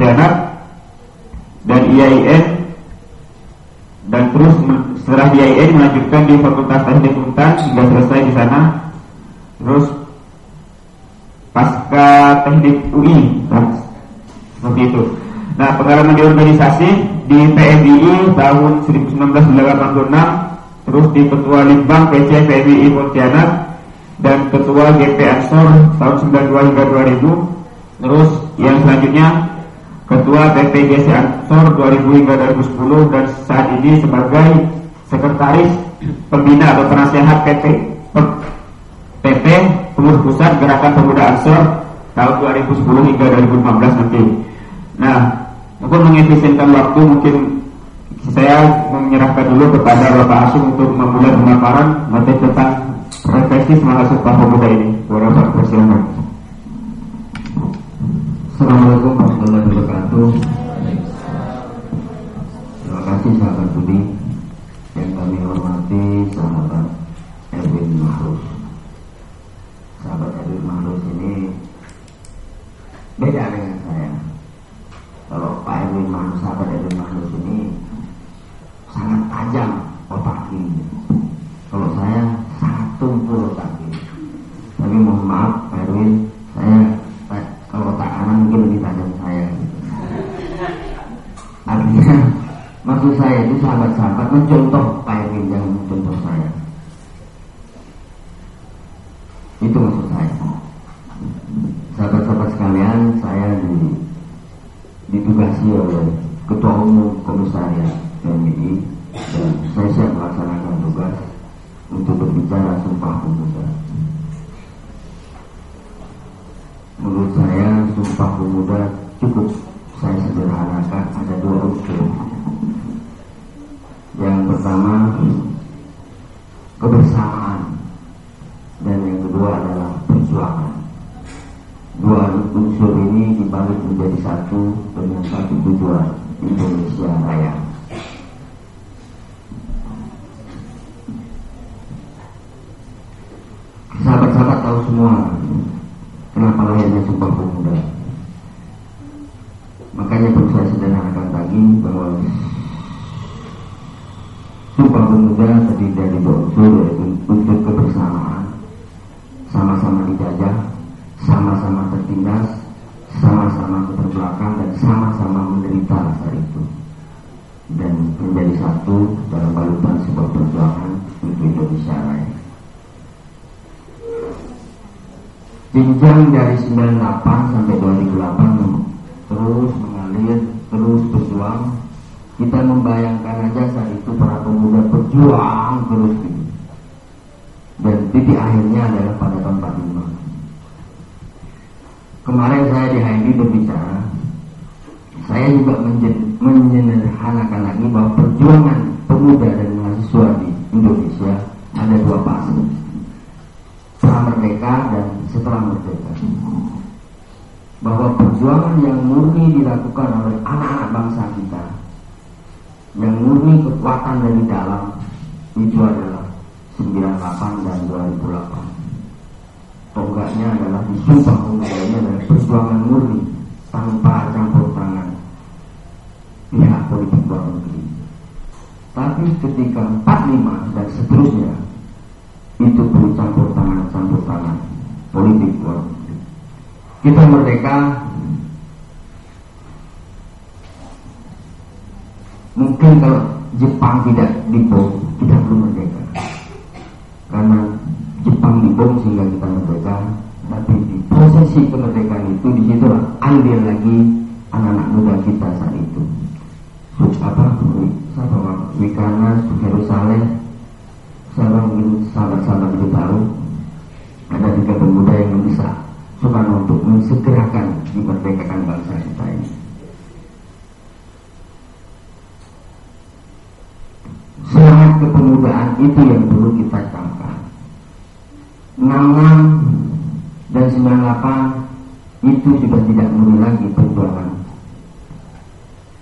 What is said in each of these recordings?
Pontianak dan IAIN dan terus setelah di IAIN melanjutkan di Fakultas Teknik Untan hingga selesai di sana. Terus pasca teknik UI nah, seperti itu. Nah pengalaman di organisasi di PMII tahun 1986 terus di ketua Litbang PC PMII Pontianak dan ketua GP Ansor tahun 92 hingga 2000 terus yang selanjutnya ketua PPGC Ansor 2000 hingga 2010 dan saat ini sebagai sekretaris pembina atau penasehat PP PP Pengurus Pusat Gerakan Pemuda Ansor tahun 2010 hingga 2015 nanti. Nah, untuk mengefisienkan waktu mungkin saya menyerahkan dulu kepada Bapak Asung untuk memulai pemaparan materi tentang refleksi semangat Sumpah Pemuda ini. Bapak persilakan. Assalamualaikum warahmatullahi wabarakatuh. Terima kasih sahabat Budi yang kami hormati sahabat Erwin Mahrus sahabat Edwin Mahrus ini beda dengan saya. Kalau Pak Edwin Mahrus, sahabat Edwin Mahrus ini sangat tajam otak ini. Kalau saya sangat tumpul otak ini. Tapi mohon maaf Pak Edwin, saya kalau otak kanan mungkin lebih tajam saya. Artinya maksud saya itu sahabat-sahabat mencontoh Pak Edwin yang mencontoh saya. Itu maksud saya. Sahabat-sahabat sekalian, saya di, ditugasi oleh Ketua Umum Komisariat PMI dan saya siap melaksanakan tugas untuk berbicara Sumpah Pemuda. Menurut saya Sumpah Pemuda cukup saya sederhanakan ada dua unsur. Yang pertama kebersamaan dan yang kedua adalah perjuangan. Dua unsur ini dibalik menjadi satu dengan satu tujuan Indonesia Raya. Sahabat-sahabat tahu semua lahirnya Sumpah Pemuda. Makanya perlu saya sederhanakan lagi bahwa Sumpah Pemuda terdiri dari dua unsur yaitu unsur kebersamaan sama-sama dijajah, sama-sama tertindas, sama-sama terbelakang dan sama-sama menderita saat itu dan menjadi satu dalam balutan sebuah perjuangan untuk Indonesia Raya. Jenjang dari 98 sampai 2008 terus mengalir, terus berjuang. Kita membayangkan aja saat itu para pemuda berjuang terus gitu dan titik akhirnya adalah pada tahun 45. Kemarin saya di HMI berbicara, saya juga menyederhanakan lagi bahwa perjuangan pemuda dan mahasiswa di Indonesia ada dua fase. Merdeka dan setelah merdeka. Bahwa perjuangan yang murni dilakukan oleh anak-anak bangsa kita, yang murni kekuatan dari dalam, itu adalah 98 dan 2008 Tonggaknya adalah di Sumpah Pemuda ini adalah perjuangan murni tanpa campur tangan pihak politik luar negeri. Tapi ketika 45 dan seterusnya itu perlu campur tangan campur tangan. Politik luar. Kita merdeka. Mungkin kalau Jepang tidak dibom kita belum merdeka. Karena Jepang dibom sehingga kita merdeka. Tapi di prosesi kemerdekaan itu di situ andil lagi anak-anak muda kita saat itu. Apa? Wikana Heru Saleh saya mungkin sahabat-sahabat itu tahu ada tiga pemuda yang bisa Soekarno untuk mensegerakan dimerdekakan bangsa kita ini. Semangat kepemudaan itu yang perlu kita camkan. 66 dan 98 itu sudah tidak murni lagi perjuangan.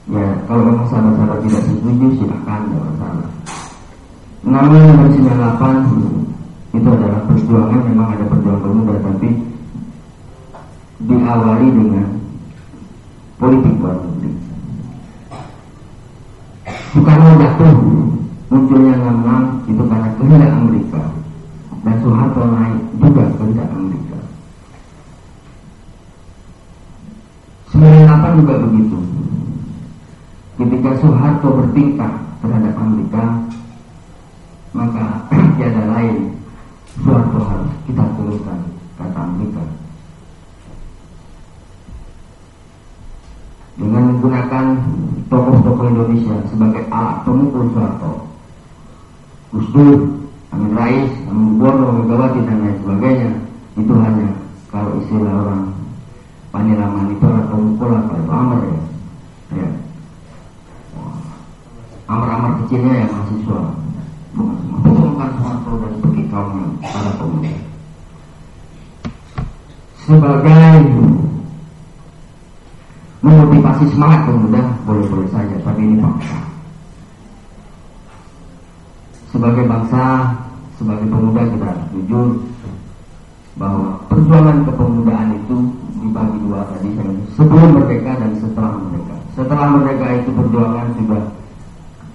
Ya kalau memang sahabat-sahabat tidak setuju silakan tidak masalah 66 dan 98 itu adalah perjuangan memang ada perjuangan pemuda tapi diawali dengan politik luar negeri. Soekarno jatuh munculnya nama itu karena kehendak Amerika dan Soeharto naik juga kehendak Amerika. 98 juga begitu. Ketika Soeharto bertingkah terhadap Amerika, Indonesia sebagai alat pemukul Soeharto, Gus Dur, Amin Rais, Amin Bono, Megawati dan lain sebagainya, itu hanya kalau istilah orang Panilaman itu adalah pemukul apa itu Amr ya, ya. Amar-amar kecilnya yang mahasiswa. Bukan Soeharto dan bagi kaum para pemuda. Sebagai memotivasi semangat pemuda boleh-boleh saja Tapi ini bangsa Sebagai bangsa Sebagai pemuda kita harus jujur Bahwa perjuangan kepemudaan itu dibagi dua tadi sebelum merdeka dan setelah merdeka. Setelah merdeka itu perjuangan sudah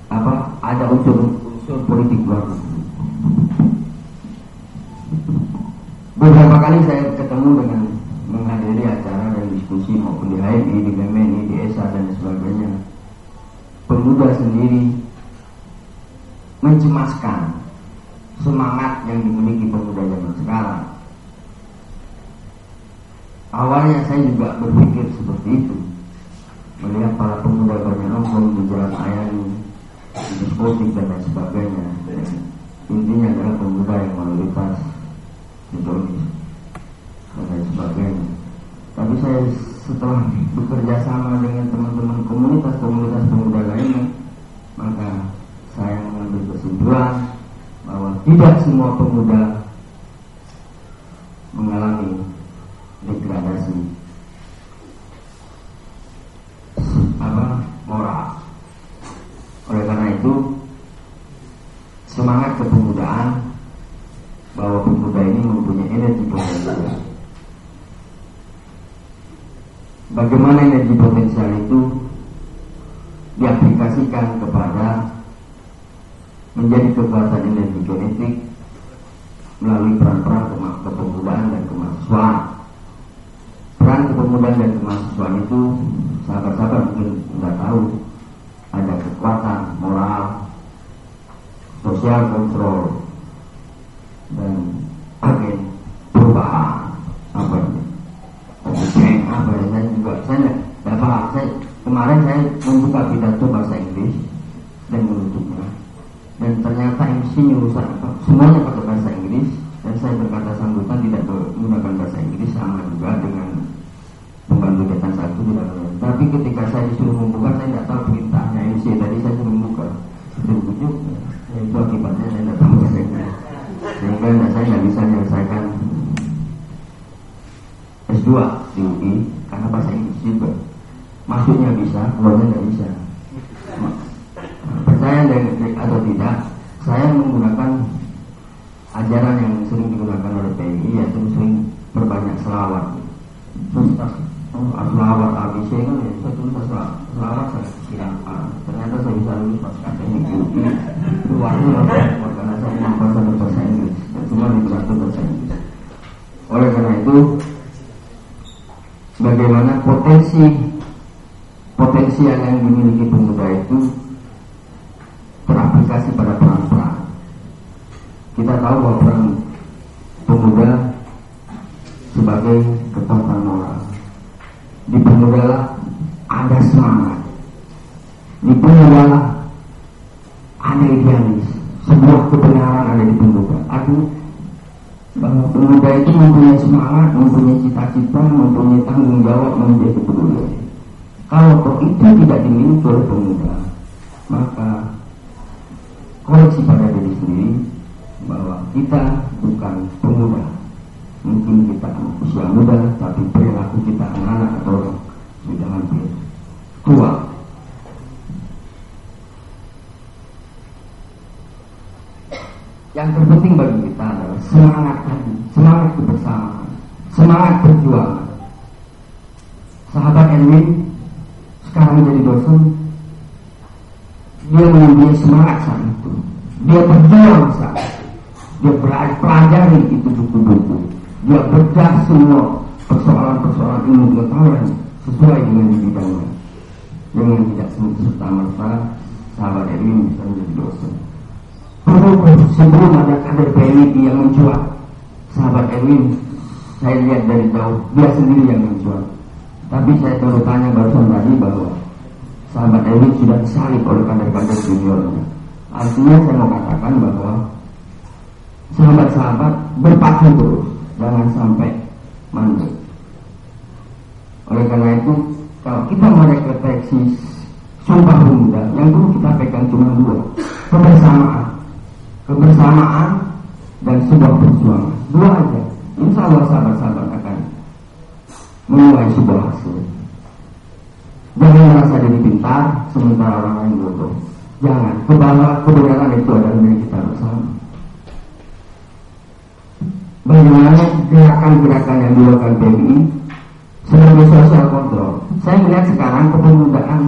apa ada unsur unsur politik baru. Beberapa kali saya ketemu dengan menghadiri acara dan diskusi maupun di HMI, di BMNI, di ESA dan sebagainya. Pemuda sendiri mencemaskan semangat yang dimiliki pemuda zaman sekarang. Awalnya saya juga berpikir seperti itu, melihat para pemuda banyak nongkrong di jalan ayani, diskotik dan sebagainya dan intinya adalah pemuda yang mayoritas hedonis dan lain sebagainya tapi saya setelah bekerja sama dengan teman-teman komunitas-komunitas pemuda lainnya maka saya mengambil kesimpulan bahwa tidak semua pemuda mengalami degradasi. Apa? Moral. Oleh karena itu, semangat kepemudaan bahwa pemuda ini mempunyai energi potensial. Bagaimana energi potensial itu diaplikasikan kepada menjadi kekuatan energi genetik melalui peran-peran kepemudaan dan kemahasiswaan. Peran kepemudaan dan kemahasiswaan itu sahabat-sahabat mungkin tidak tahu ada kekuatan moral, sosial kontrol, bisa, berjuang itu dia pelajari itu buku-buku. Dia bedah semua persoalan-persoalan ilmu pengetahuan sesuai dengan bidangnya. Dengan tidak serta merta sahabat Erwin bisa menjadi dosen. Sebelum ada kader PLIP yang mencuat sahabat Erwin saya lihat dari jauh dia sendiri yang mencuat. Tapi saya perlu tanya barusan tadi bahwa sahabat Erwin sudah disalib oleh kader-kader juniornya artinya saya mau katakan bahwa sahabat-sahabat berpacu terus jangan sampai mandek. Oleh karena itu kalau kita merefleksi sumpah pemuda yang dulu kita pegang cuma dua kebersamaan. Kebersamaan dan sebuah perjuangan. Dua aja. Insya Allah sahabat-sahabat akan menuai sebuah hasil. Jangan merasa diri pintar sementara orang lain bodoh jangan. Kebawa kebenaran itu adalah milik kita bersama. Bagaimana gerakan-gerakan yang dilakukan PBI sebagai sosial kontrol. Saya melihat sekarang kepemudaan.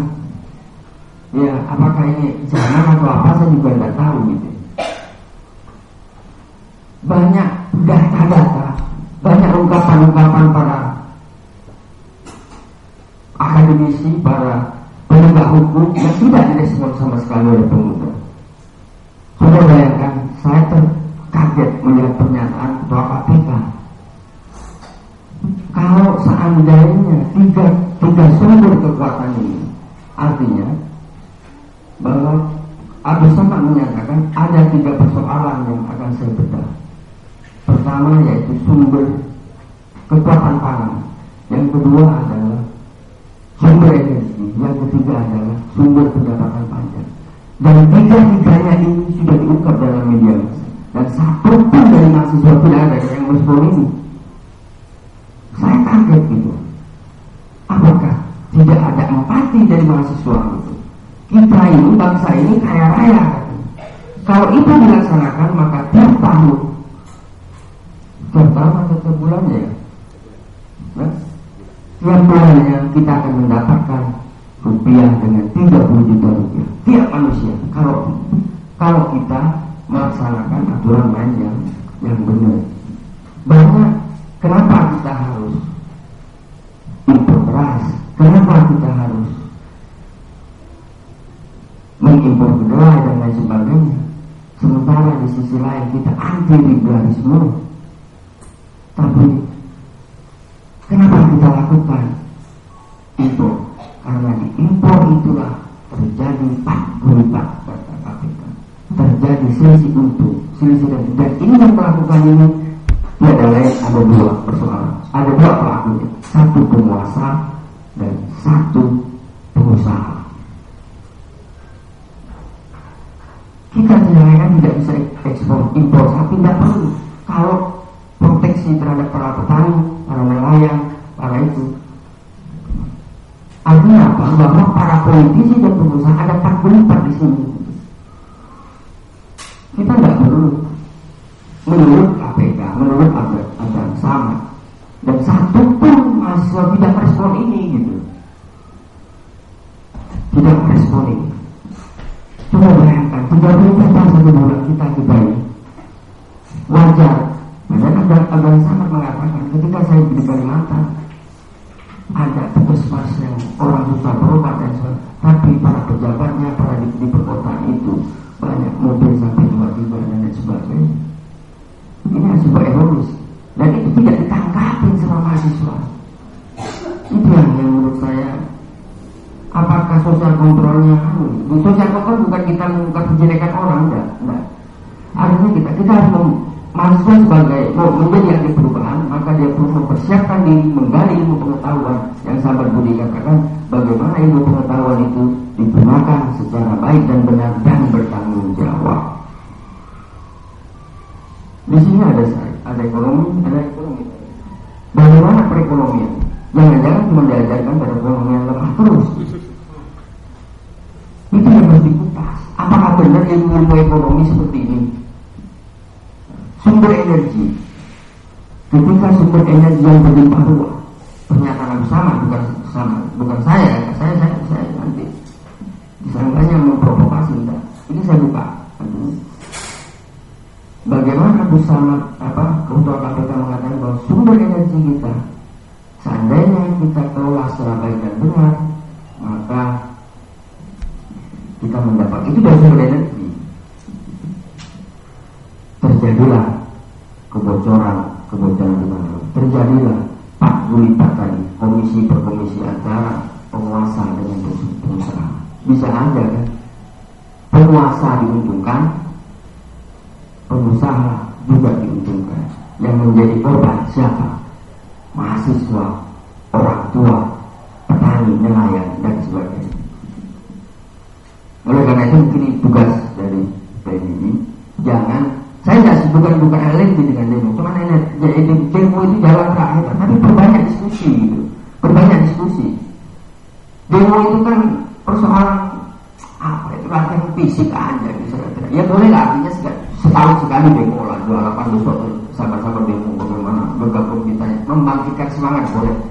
Ya apakah ini zaman atau apa? Saya juga tidak tahu gitu. Banyak data-data, banyak ungkapan-ungkapan para akademisi, para penegak hukum yang tidak direspon sama sekali oleh pemuda. Coba bayangkan, saya terkaget melihat pernyataan ketua KPK. Kalau seandainya tiga, tiga sumber kekuatan ini, artinya bahwa Abdul Samad menyatakan ada tiga persoalan yang akan saya bedah. Pertama yaitu sumber kekuatan pangan. Yang kedua adalah sumber energi. Yang ketiga adalah sumber pendapatan pajak. Dan tiga-tiganya ini sudah diungkap dalam media Dan satu pun dari mahasiswa tidak ada yang merespon ini. Saya kaget gitu. Apakah tidak ada empati dari mahasiswa itu? Kita ini, bangsa ini kaya raya. Kalau itu dilaksanakan maka tiap tahun pertama satu bulannya ya. Nah, tiap bulannya kita akan mendapatkan rupiah dengan 30 juta rupiah. Tiap manusia. Kalau kalau kita melaksanakan aturan main yang yang benar. Banyak kenapa kita harus impor beras? Kenapa kita harus mengimpor kedelai dan lain sebagainya? Sementara di sisi lain kita anti liberalisme melakukan ini tiada lain ada dua persoalan, ada dua pelakunya, satu penguasa dan satu pengusaha. Kita tidak tidak bisa ekspor impor sapi tidak perlu. Itu sumber energi terjadilah kebocoran kebocoran di mana? Terjadilah Pak Gulipat tadi komisi per komisi antara penguasa dengan pengusaha bisa aja kan? Penguasa diuntungkan membangkitkan semangat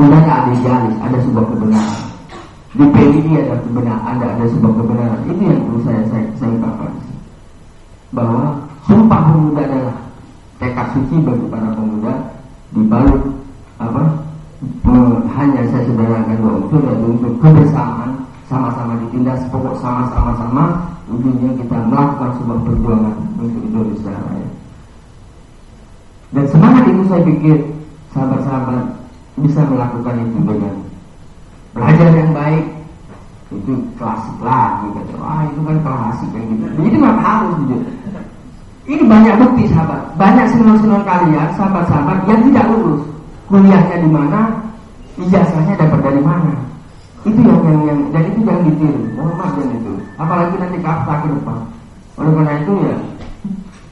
di pemuda ada idealis, ada sebuah kebenaran. Di PDI ada kebenaran, ada ada sebuah kebenaran. Ini yang perlu saya saya, saya ungkapkan bahwa Sumpah pemuda adalah tekad suci bagi para pemuda dibalut apa hanya saya sederhanakan dua unsur yaitu unsur kebersamaan sama-sama ditindas pokok sama-sama sama ujungnya kita melakukan sebuah perjuangan untuk Indonesia Raya dan semangat itu saya pikir sahabat-sahabat bisa melakukan itu dengan belajar yang baik itu klasik lagi kata wah itu kan klasik yang gitu itu nggak harus gitu ini banyak bukti sahabat, banyak senang-senang kalian, sahabat-sahabat yang tidak lulus. Kuliahnya di mana, ijazahnya dapat dari mana. Itu yang yang, yang dan itu jangan ditiru. Mohon maaf jangan itu. Apalagi nanti kafta ke depan. Oleh karena itu ya,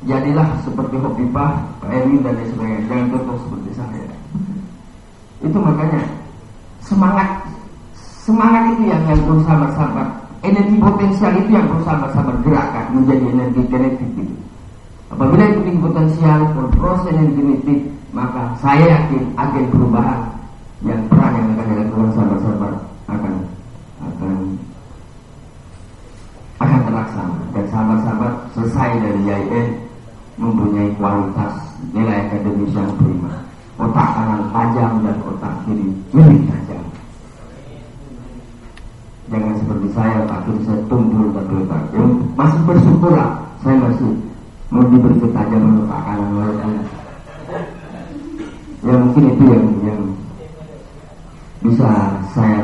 jadilah seperti Hopipah, Pak Erwin dan lain sebagainya. Jangan contoh seperti saya. Itu makanya. Semangat. Semangat itu yang yang perlu sahabat-sahabat energi potensial itu yang perlu sahabat-sahabat gerakan menjadi energi kinetik. Apabila itu tinggi potensial berproses yang definitif, maka saya yakin agen perubahan yang peran yang akan dilakukan sahabat-sahabat akan akan akan terlaksana. Dan sahabat-sahabat selesai dari YIN mempunyai kualitas nilai akademis yang prima otak kanan tajam dan otak kiri lebih tajam. Jangan seperti saya otak kiri saya tumpul dan letak masih bersyukurlah saya masih mau diberi ketajaman untuk akalan walaupun ya mungkin itu yang yang bisa saya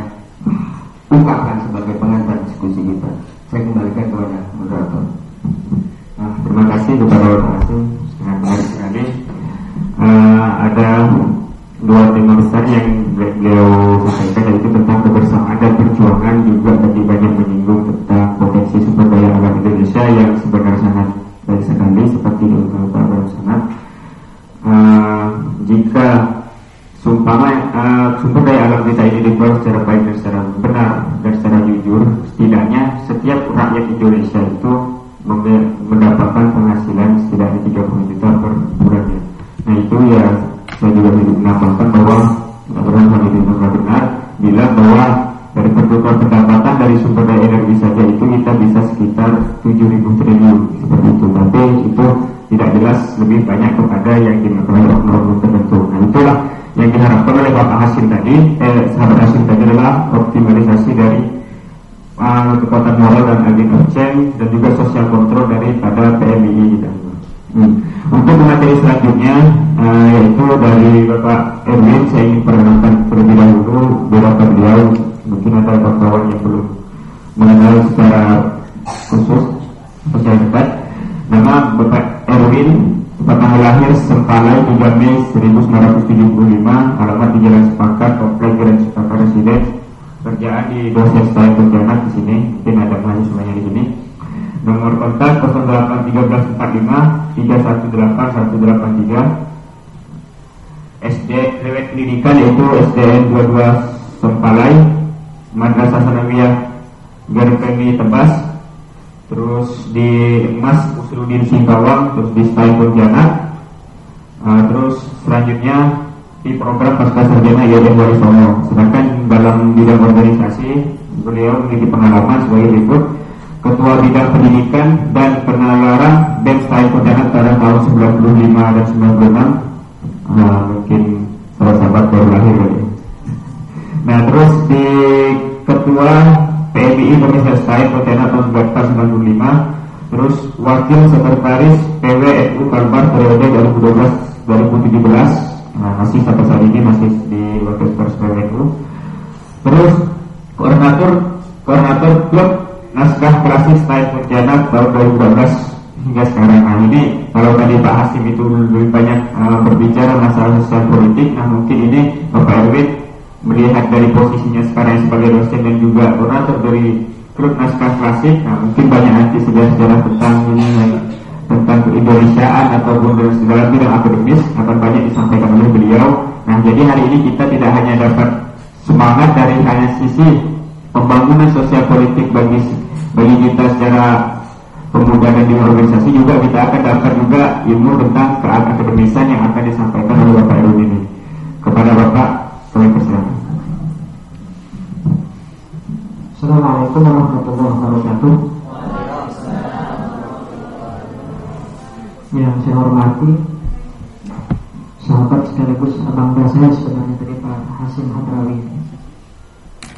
ungkapkan sebagai pengantar diskusi kita. Saya kembalikan kepada moderator. Nah, terima kasih kepada Asing sangat menarik sekali uh, ada dua tema besar yang beliau sampaikan yaitu tentang kebersamaan dan perjuangan juga tadi banyak menyinggung tentang potensi sumber daya alam Indonesia yang sebenarnya sangat baik sekali seperti diungkapkan Pak uh, jika Sumpah uh, sumber daya alam kita ini dibuat secara baik dan secara benar dan secara jujur, setidaknya setiap rakyat Indonesia itu mendapatkan penghasilan setidaknya 30 juta per bulannya. Nah itu ya saya juga menambahkan bahwa aturan kami benar bilang bahwa dari pertumbuhan pendapatan dari sumber daya energi saja itu kita bisa sekitar 7.000 triliun seperti itu. Tapi itu tidak jelas lebih banyak kepada yang dilakukan oleh oknum tertentu. Nah itulah yang diharapkan oleh Bapak Hasim tadi, eh, sahabat Hasim tadi adalah optimalisasi dari uh, kekuatan moral dan agen dan juga sosial kontrol daripada PMI kita. Hmm. Untuk materi selanjutnya uh, yaitu dari Bapak Erwin saya ingin perkenalkan terlebih dahulu beberapa beliau mungkin ada kawan-kawan yang belum mengenal secara khusus secara dekat nama Bapak Erwin tanggal lahir Sempalai 3 Mei 1975 alamat di Jalan Sepakat Komplek Grand Sepakat Residen kerjaan di dosen saya Pontianak di sini mungkin ada mahasiswanya di sini nomor kontak 081345 318 183 SD Krewet Pendidikan yaitu SDN 22 Sempalai Madrasah Sanawiyah Garpeni Tebas. Terus di Emas Usrudin Singkawang terus di Style Pontianak. Uh, terus selanjutnya di program pasca sarjana IAIN Warisono. Sedangkan dalam bidang organisasi beliau memiliki pengalaman sebagai berikut Ketua Bidang Pendidikan dan Penalaran BEM Style Pontianak pada tahun 95 dan 96 uh, mungkin salah sahabat baru lahir ya. Nah terus di Ketua PMI Indonesia State Pontianak tahun 1995 terus Wakil Sekretaris PWNU Kalbar periode 2012-2017 nah, masih sampai saat ini masih di Wakil Sekretaris PWNU terus Koordinator Koordinator Klub Naskah Klasik State Pontianak tahun 2012 hingga sekarang nah ini kalau tadi Pak Hasim itu lebih banyak uh, berbicara masalah sosial politik nah mungkin ini Bapak Erwin melihat dari posisinya sekarang sebagai dosen dan juga koordinator dari klub naskah klasik, nah mungkin banyak nanti sejarah-sejarah tentang ini tentang keindonesiaan ataupun dari segala bidang akademis akan banyak disampaikan oleh beliau. Nah jadi hari ini kita tidak hanya dapat semangat dari hanya sisi pembangunan sosial politik bagi bagi kita secara pemuda dan di organisasi juga kita akan dapat juga ilmu tentang keakademisan yang akan disampaikan oleh Bapak Erwin ini kepada Bapak kami persilakan. Assalamualaikum warahmatullahi wabarakatuh. Yang saya hormati sahabat sekaligus abang saya sebenarnya dari Pak Hasim Hadrawi.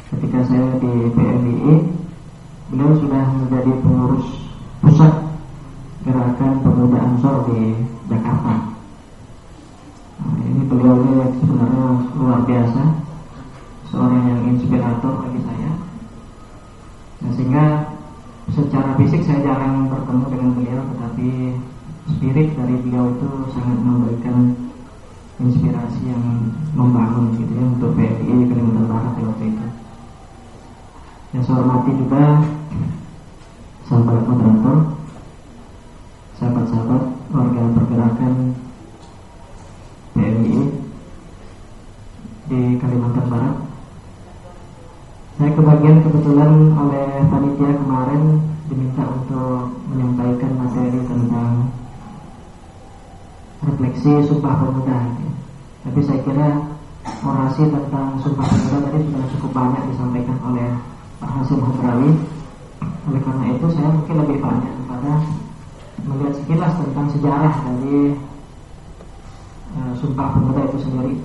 Ketika saya di PMII, beliau sudah menjadi pengurus pusat gerakan pemuda Ansor di Jakarta. Nah, ini beliau ini sebenarnya luar biasa, seorang yang inspirator bagi saya. Nah, sehingga secara fisik saya jarang bertemu dengan beliau, tetapi spirit dari beliau itu sangat memberikan inspirasi yang membangun gitu ya untuk PFI Kalimantan Barat waktu itu. Yang saya hormati juga sahabat moderator, sahabat-sahabat warga pergerakan PMI di Kalimantan Barat. Saya kebagian kebetulan oleh panitia kemarin diminta untuk menyampaikan materi tentang refleksi Sumpah Pemuda. Tapi saya kira orasi tentang Sumpah Pemuda tadi sudah cukup banyak disampaikan oleh Hasim Hadrawi. Oleh karena itu saya mungkin lebih banyak kepada melihat sekilas tentang sejarah dari Eh, Sumpah Pemuda itu sendiri.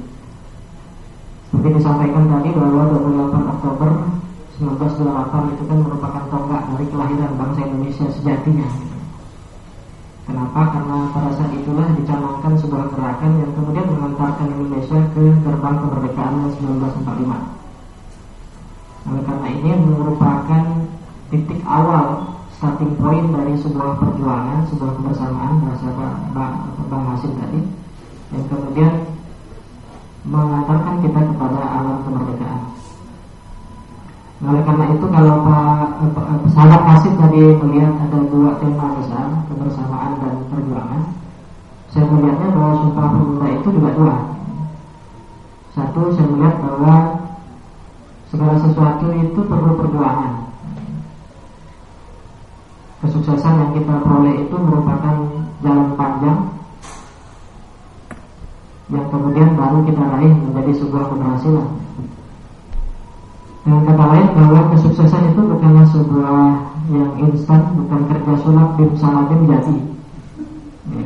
Seperti disampaikan tadi bahwa 28 Oktober 1928 itu kan merupakan tonggak dari kelahiran bangsa Indonesia sejatinya. Kenapa? Karena pada saat itulah dicanangkan sebuah gerakan yang kemudian mengantarkan Indonesia ke gerbang kemerdekaan 1945. Oleh karena ini merupakan titik awal starting point dari sebuah perjuangan, sebuah kebersamaan bahasa Bang Hasim tadi yang kemudian mengantarkan kita kepada alam kemerdekaan. Oleh karena itu kalau Pak sahabat Kasih tadi melihat ada dua tema besar kebersamaan dan perjuangan, saya melihatnya bahwa Sumpah Pemuda itu juga dua. Satu, saya melihat bahwa segala sesuatu itu perlu perjuangan. Kesuksesan yang kita peroleh itu merupakan jalan panjang yang kemudian baru kita raih menjadi sebuah keberhasilan. Dengan kata lain bahwa kesuksesan itu bukanlah sebuah yang instan, bukan kerja sulap bim salatin jadi. Ya.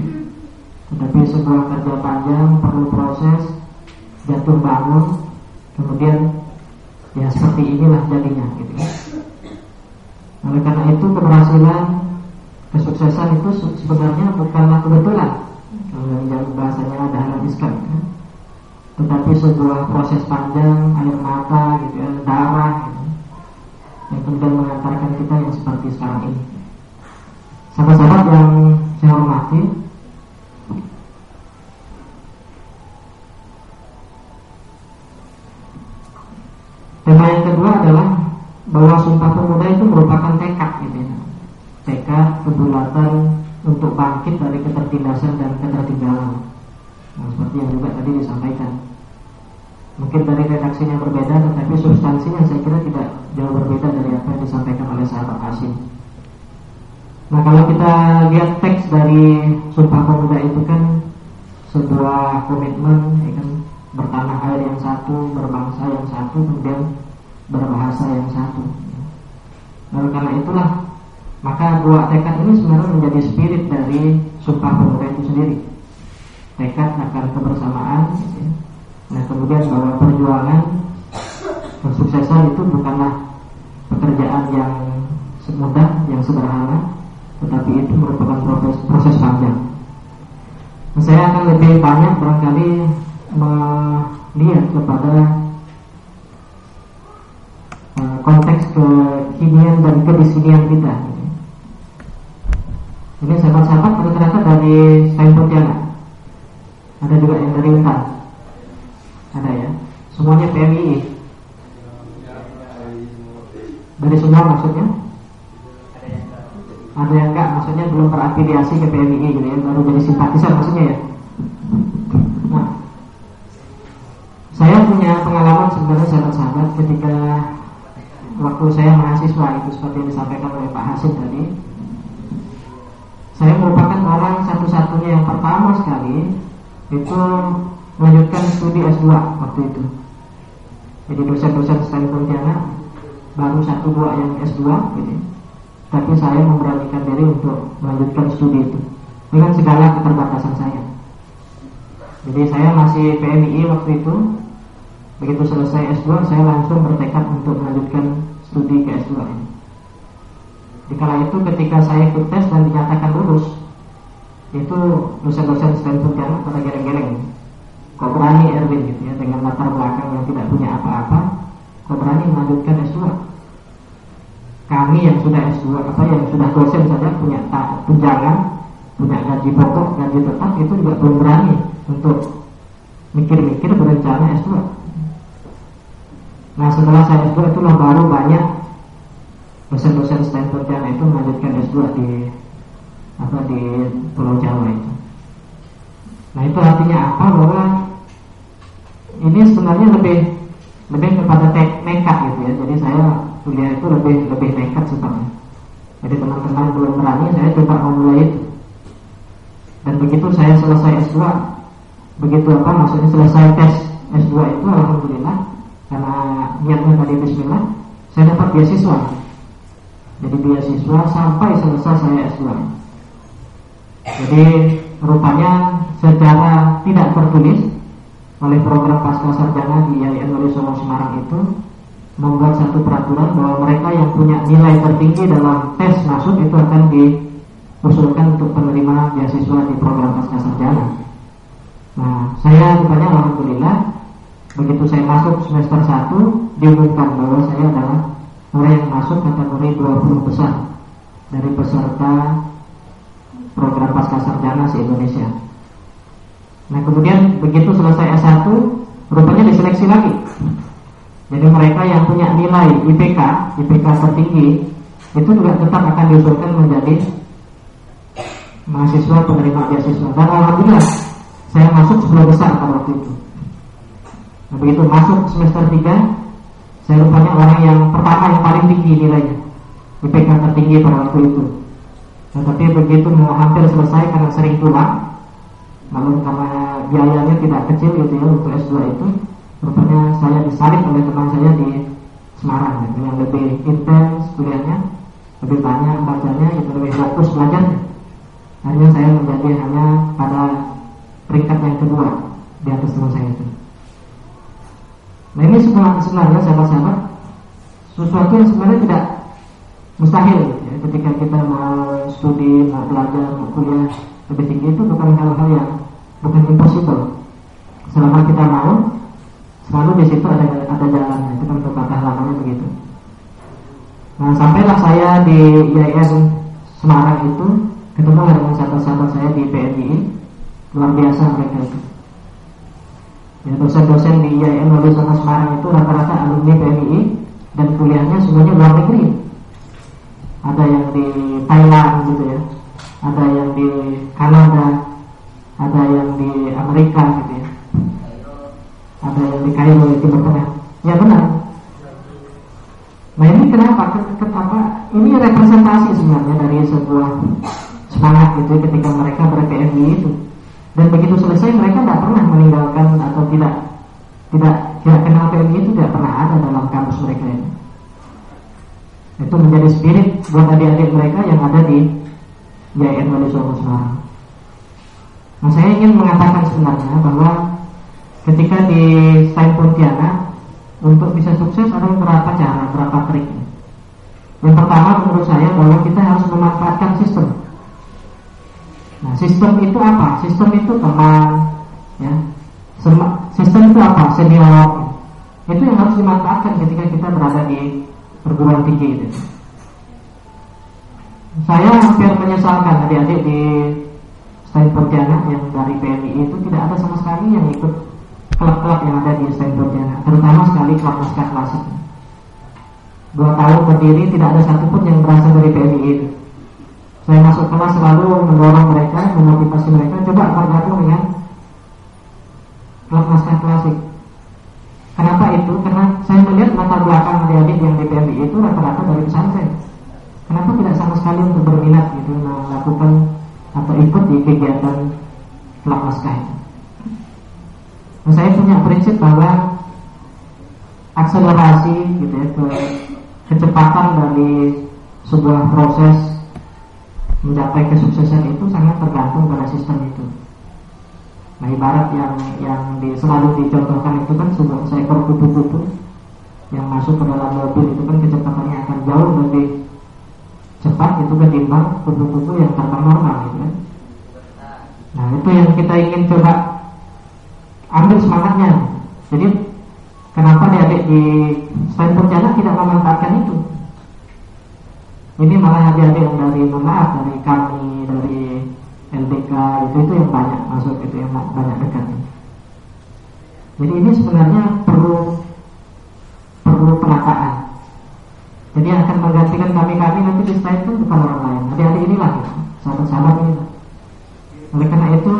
Tetapi sebuah kerja panjang perlu proses jatuh bangun, kemudian ya seperti inilah jadinya gitu ya. Oleh karena itu keberhasilan kesuksesan itu sebenarnya bukanlah kebetulan kalau yang bahasanya ada hal iskan ya. tetapi sebuah proses panjang air mata gitu ya, darah gitu, yang kemudian mengantarkan kita yang seperti sekarang ini sahabat-sahabat yang saya hormati Tema yang kedua adalah bahwa Sumpah Pemuda itu merupakan tekad gitu ya. Tekad kebulatan untuk bangkit dari ketertindasan dan ketertinggalan. Nah, seperti yang juga tadi disampaikan. Mungkin dari redaksinya berbeda, tetapi substansinya saya kira tidak jauh berbeda dari apa yang disampaikan oleh sahabat Asim. Nah, kalau kita lihat teks dari Sumpah Pemuda itu kan sebuah komitmen, ya kan, bertanah air yang satu, berbangsa yang satu, kemudian berbahasa yang satu. Lalu karena itulah maka dua tekad ini sebenarnya menjadi spirit dari sumpah pemuda itu sendiri. Tekad akan kebersamaan. Nah kemudian bahwa perjuangan kesuksesan itu bukanlah pekerjaan yang mudah, yang sederhana, tetapi itu merupakan proses proses panjang. Saya akan lebih banyak barangkali melihat kepada uh, konteks kekinian dan kedisinian kita. Ini sahabat-sahabat rata-rata dari Selain Pontianak. Ada juga yang dari Untar. Ada ya. Semuanya PMI. Dari semua maksudnya? Ada yang enggak, maksudnya belum terafiliasi ke PMI gitu ya, baru jadi simpatisan maksudnya ya. Nah, saya punya pengalaman sebenarnya sahabat-sahabat ketika waktu saya mahasiswa itu seperti yang disampaikan oleh Pak Hasim tadi. Saya merupakan orang satu-satunya yang pertama sekali itu melanjutkan studi S2 waktu itu. Jadi dosen-dosen sekali Pontianak baru satu dua yang S2 gitu. Tapi saya memberanikan diri untuk melanjutkan studi itu dengan segala keterbatasan saya. Jadi saya masih PMI waktu itu Begitu selesai S2 saya langsung bertekad untuk melanjutkan studi ke S2 ini. Di kala itu ketika saya ikut tes dan dinyatakan lulus, itu dosen-dosen selain Pontianak pada geleng-geleng. Kok berani Erwin gitu ya dengan latar belakang yang tidak punya apa-apa, kok berani melanjutkan S2? Kami yang sudah S2 apa yang sudah dosen saja punya tunjangan, punya gaji pokok, gaji tetap itu juga belum berani untuk mikir-mikir berencana S2. Nah setelah saya S2 itulah baru banyak dosen-dosen Stanford itu melanjutkan S2 di apa di Pulau Jawa itu. Nah itu artinya apa bahwa ini sebenarnya lebih lebih kepada tek, nekat gitu ya. Jadi saya kuliah itu lebih lebih nekat sebenarnya. Jadi teman-teman belum berani, saya coba memulai itu. Dan begitu saya selesai S2, begitu apa maksudnya selesai tes S2 itu alhamdulillah karena niatnya tadi Bismillah, saya dapat beasiswa. Jadi beasiswa sampai selesai saya S2. Jadi rupanya secara tidak tertulis oleh program pasca sarjana di IAIN Wali Songo Semarang itu membuat satu peraturan bahwa mereka yang punya nilai tertinggi dalam tes masuk itu akan diusulkan untuk penerima beasiswa di program pasca sarjana. Nah, saya rupanya alhamdulillah begitu saya masuk semester 1 diumumkan bahwa saya adalah orang yang masuk kategori 20 besar dari peserta program pasca sarjana se Indonesia. Nah kemudian begitu selesai S1 rupanya diseleksi lagi. Jadi mereka yang punya nilai IPK, IPK tertinggi itu juga tetap akan diusulkan menjadi mahasiswa penerima beasiswa. Dan alhamdulillah saya masuk 10 besar pada waktu itu. Nah, begitu masuk semester 3 saya rupanya orang yang pertama yang paling tinggi nilainya. IPK tertinggi pada waktu itu. Nah, tapi begitu mau hampir selesai karena sering pulang lalu karena biayanya tidak kecil gitu ya untuk S2 itu rupanya saya disalib oleh teman saya di Semarang gitu, yang lebih intens kuliahnya lebih banyak bacanya itu lebih fokus belajarnya. Hanya saya menjadi hanya pada peringkat yang kedua di atas teman saya itu nah ini semua sebenarnya sahabat-sahabat sesuatu yang sebenarnya tidak mustahil. Ya, ketika kita mau studi, mau belajar, mau kuliah lebih tinggi itu bukan hal-hal yang bukan impossible. Selama kita mau selalu di situ ada ada jalan itu kan pepatah lamanya begitu. Nah sampailah saya di IAIN Semarang itu ketemu dengan sahabat-sahabat saya di PNI luar biasa mereka itu ya, dosen-dosen di IAIN Wali Songo Semarang itu rata-rata alumni PNI dan kuliahnya semuanya luar negeri. Ada yang di Thailand gitu ya ada yang di Kanada ada yang di Amerika gitu ya ada yang di Kairo di Timur Tengah. Ya benar. Nah ini kenapa? Kenapa? Ini representasi sebenarnya dari sebuah semangat gitu ya, ketika mereka ber-PMI itu dan begitu selesai mereka tidak pernah meninggalkan atau tidak tidak tidak kenal PMI itu tidak pernah ada dalam kampus mereka ini itu menjadi spirit buat adik-adik mereka yang ada di YN Songo Semarang. Nah saya ingin mengatakan sebenarnya bahwa ketika di Stein Pontianak untuk bisa sukses ada beberapa cara, beberapa trik. Yang pertama menurut saya bahwa kita harus memanfaatkan sistem. Nah sistem itu apa? Sistem itu teman, ya. Sistem itu apa? Senior. Itu yang harus dimanfaatkan ketika kita berada di perguruan tinggi itu. Saya hampir menyesalkan adik-adik di Stein Pontianak yang dari PMI itu tidak ada sama sekali yang ikut klub-klub yang ada di Stein Pontianak, terutama sekali klub naskah klasik. Dua tahun berdiri tidak ada satupun yang berasal dari PMI itu. Saya masuk kelas selalu mendorong mereka, memotivasi mereka, coba bergabung dengan klub naskah klasik. Kenapa itu? Karena saya melihat latar belakang adik-adik yang di PMI itu rata-rata dari pesantren. Kenapa tidak sama sekali untuk berminat gitu melakukan atau ikut di kegiatan kelab naskah? Nah, saya punya prinsip bahwa akselerasi gitu ya ke kecepatan dari sebuah proses mencapai kesuksesan itu sangat tergantung pada sistem itu. Nah ibarat yang yang di, selalu dicontohkan itu kan sebuah seekor kupu-kupu yang masuk ke dalam mobil itu kan kecepatannya akan jauh lebih cepat itu ketimbang kupu-kupu yang terbang normal gitu kan. Nah itu yang kita ingin coba ambil semangatnya. Jadi kenapa adik di Stanford Jana tidak memanfaatkan itu? Ini malah adik-adik yang dari maaf dari kami dari LBK itu itu yang banyak masuk itu yang banyak dekat. Jadi ini sebenarnya perlu perlu penataan. Jadi yang akan menggantikan kami-kami nanti di slide itu bukan orang lain. Adik-adik inilah, gitu. sahabat-sahabat ini. Oleh karena itu,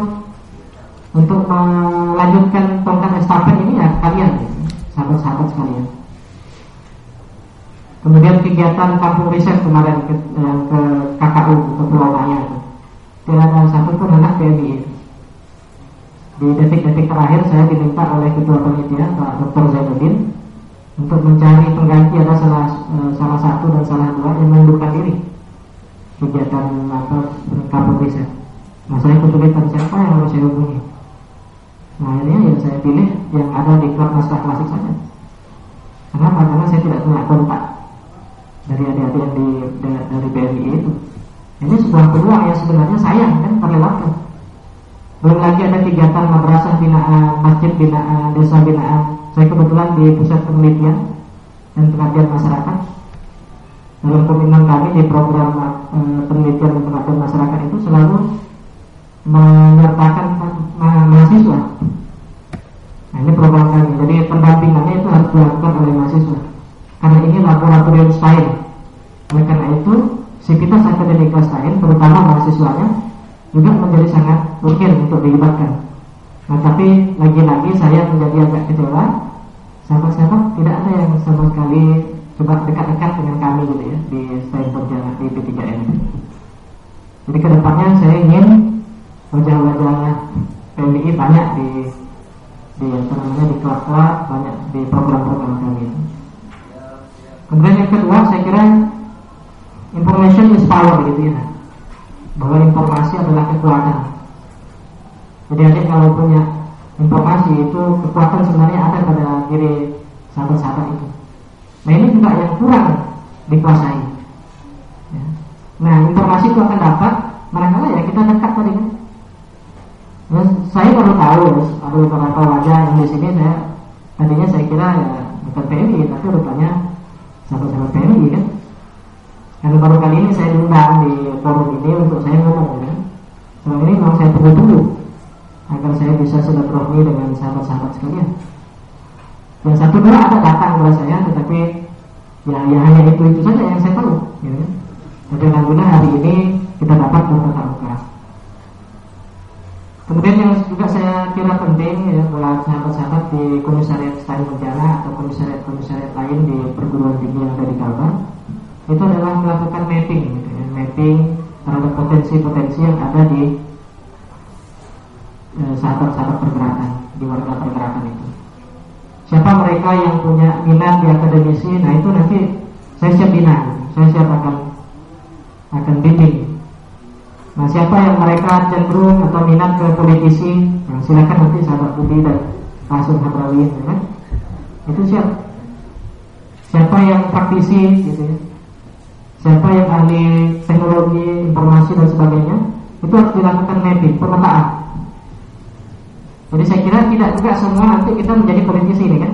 untuk melanjutkan tongkat estafet ini ya kalian, gitu. sahabat-sahabat sekalian. Kemudian kegiatan kampung riset kemarin ke, yang ke KKU ke Pulau Maya itu tidak ada satu pun anak PMI di detik-detik terakhir saya diminta oleh ketua panitia Pak Dr. Zainuddin untuk mencari pengganti ada salah eh, salah satu dan salah dua yang mengundurkan diri kegiatan apa kampung riset. Nah saya kesulitan siapa yang harus saya hubungi. Nah ini yang saya pilih yang ada di klub naskah klasik saja. Kenapa? Karena saya tidak punya kontak dari adik-adik di dari BMI itu. Ini sebuah peluang yang sebenarnya sayang kan terlewatkan. Belum lagi ada kegiatan madrasah binaan, masjid binaan, desa binaan. Saya kebetulan di pusat penelitian dan pengabdian masyarakat. Dalam komitmen kami di program e, penelitian dan pengabdian masyarakat itu selalu menyertakan ma mahasiswa. Nah ini program kami. Jadi pendampingannya itu harus dilakukan oleh mahasiswa. Karena ini laboratorium sains. Oleh karena itu Sivitas Akademika Stain, terutama mahasiswanya, juga menjadi sangat mungkin untuk dilibatkan. Nah tapi lagi-lagi saya menjadi agak kecewa Sahabat-sahabat tidak ada yang sama sekali coba dekat-dekat dengan kami gitu ya Di Stanford Jalan di P3M Jadi ke depannya saya ingin wajah-wajah PMI banyak di di di kelas-kelas banyak di program-program kami. Kemudian yang kedua saya kira information is power gitu ya bahwa informasi adalah kekuatan. Jadi adik kalau punya informasi itu kekuatan sebenarnya ada pada diri sahabat-sahabat itu. Nah ini juga yang kurang dikuasai. Ya. Nah informasi itu akan dapat manakala ya kita dekat tadi kan. Ya, saya baru tahu ada beberapa wajah yang di sini saya tadinya saya kira ya bukan PMI tapi rupanya sahabat-sahabat PMI kan. Karena baru kali ini saya diundang di forum ini untuk saya ngomong ya. Selama ini memang saya tunggu dulu agar saya bisa silaturahmi dengan sahabat-sahabat sekalian. Yang satu dua ada datang kepada saya, tetapi ya, ya hanya itu itu saja yang saya tahu. Ya. Tapi alhamdulillah hari ini kita dapat bertatap muka. Kemudian yang juga saya kira penting ya buat sahabat-sahabat di komisariat stadion bencana atau komisariat-komisariat lain di perguruan tinggi yang ada di Kalbar itu adalah melakukan mapping, gitu ya, mapping terhadap potensi-potensi yang ada di eh, sahabat-sahabat pergerakan, di warga pergerakan itu. Siapa mereka yang punya minat di akademisi, nah itu nanti saya siap bina, saya siap akan akan bimbing. Nah siapa yang mereka cenderung atau minat ke politisi, nah, silakan nanti sahabat Budi dan Pak Habrawi, ya kan? Itu siap. Siapa yang praktisi, gitu ya, siapa yang ahli teknologi, informasi dan sebagainya, itu harus dilakukan mapping, pemetaan. Jadi saya kira tidak juga semua nanti kita menjadi politisi ini kan.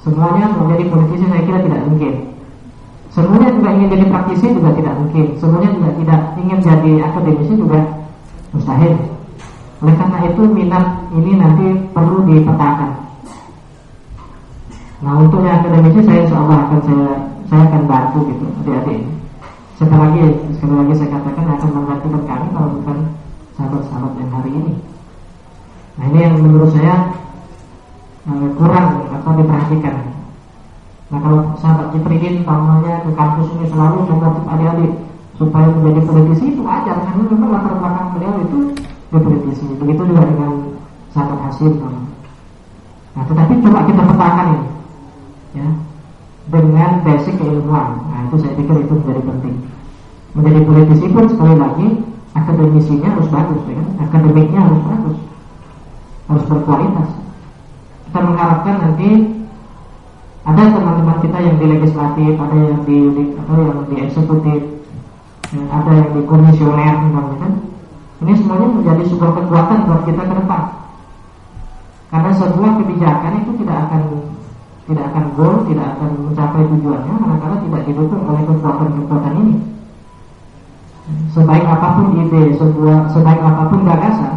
Semuanya menjadi politisi saya kira tidak mungkin. Semuanya juga ingin jadi praktisi juga tidak mungkin. Semuanya juga tidak ingin jadi akademisi juga mustahil. Oleh karena itu minat ini nanti perlu dipetakan. Nah untuk yang akademisi saya insya Allah akan saya saya akan bantu gitu adik-adik sekali lagi sekali lagi saya katakan akan membantu kami kalau bukan sahabat-sahabat yang hari ini nah ini yang menurut saya eh, kurang atau diperhatikan nah kalau sahabat Cipridin tamunya ke kampus ini selalu membantu adik-adik supaya menjadi politisi itu aja karena memang latar belakang beliau itu di politisi begitu juga dengan sahabat Hasim nah tetapi coba kita petakan ini ya dengan basic keilmuan. Nah itu saya pikir itu menjadi penting. Menjadi politisi pun sekali lagi akademisinya harus bagus, ya kan? Akademiknya harus bagus, harus berkualitas. Kita mengharapkan nanti ada teman-teman kita yang di legislatif, ada yang di, atau yang di eksekutif, ya, ada yang di komisioner, misalnya kan? Ini semuanya menjadi sebuah kekuatan buat kita ke depan. Karena sebuah kebijakan itu tidak akan tidak akan goal, tidak akan mencapai tujuannya manakala tidak didukung oleh kekuatan-kekuatan ini. Sebaik apa pun ide, sebuah, sebaik apa pun gagasan,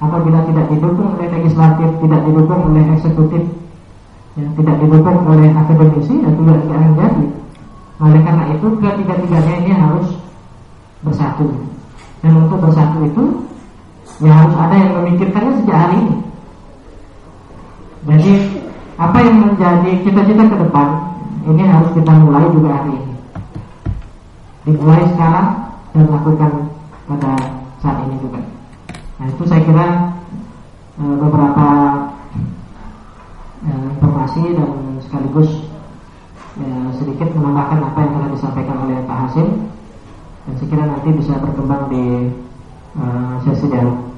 apabila tidak didukung oleh legislatif, tidak didukung oleh eksekutif, ya, tidak didukung oleh akademisi, ya tidak akan jadi. Oleh karena itu ketiga-tiganya ini harus bersatu. Dan untuk bersatu itu, ya harus ada yang memikirkannya sejak hari ini. Jadi apa yang menjadi cita-cita ke depan ini harus kita mulai juga hari ini dimulai sekarang dan lakukan pada saat ini juga nah itu saya kira e, beberapa e, informasi dan sekaligus e, sedikit menambahkan apa yang telah disampaikan oleh Pak Hasim dan kira nanti bisa berkembang di e, sesi dialog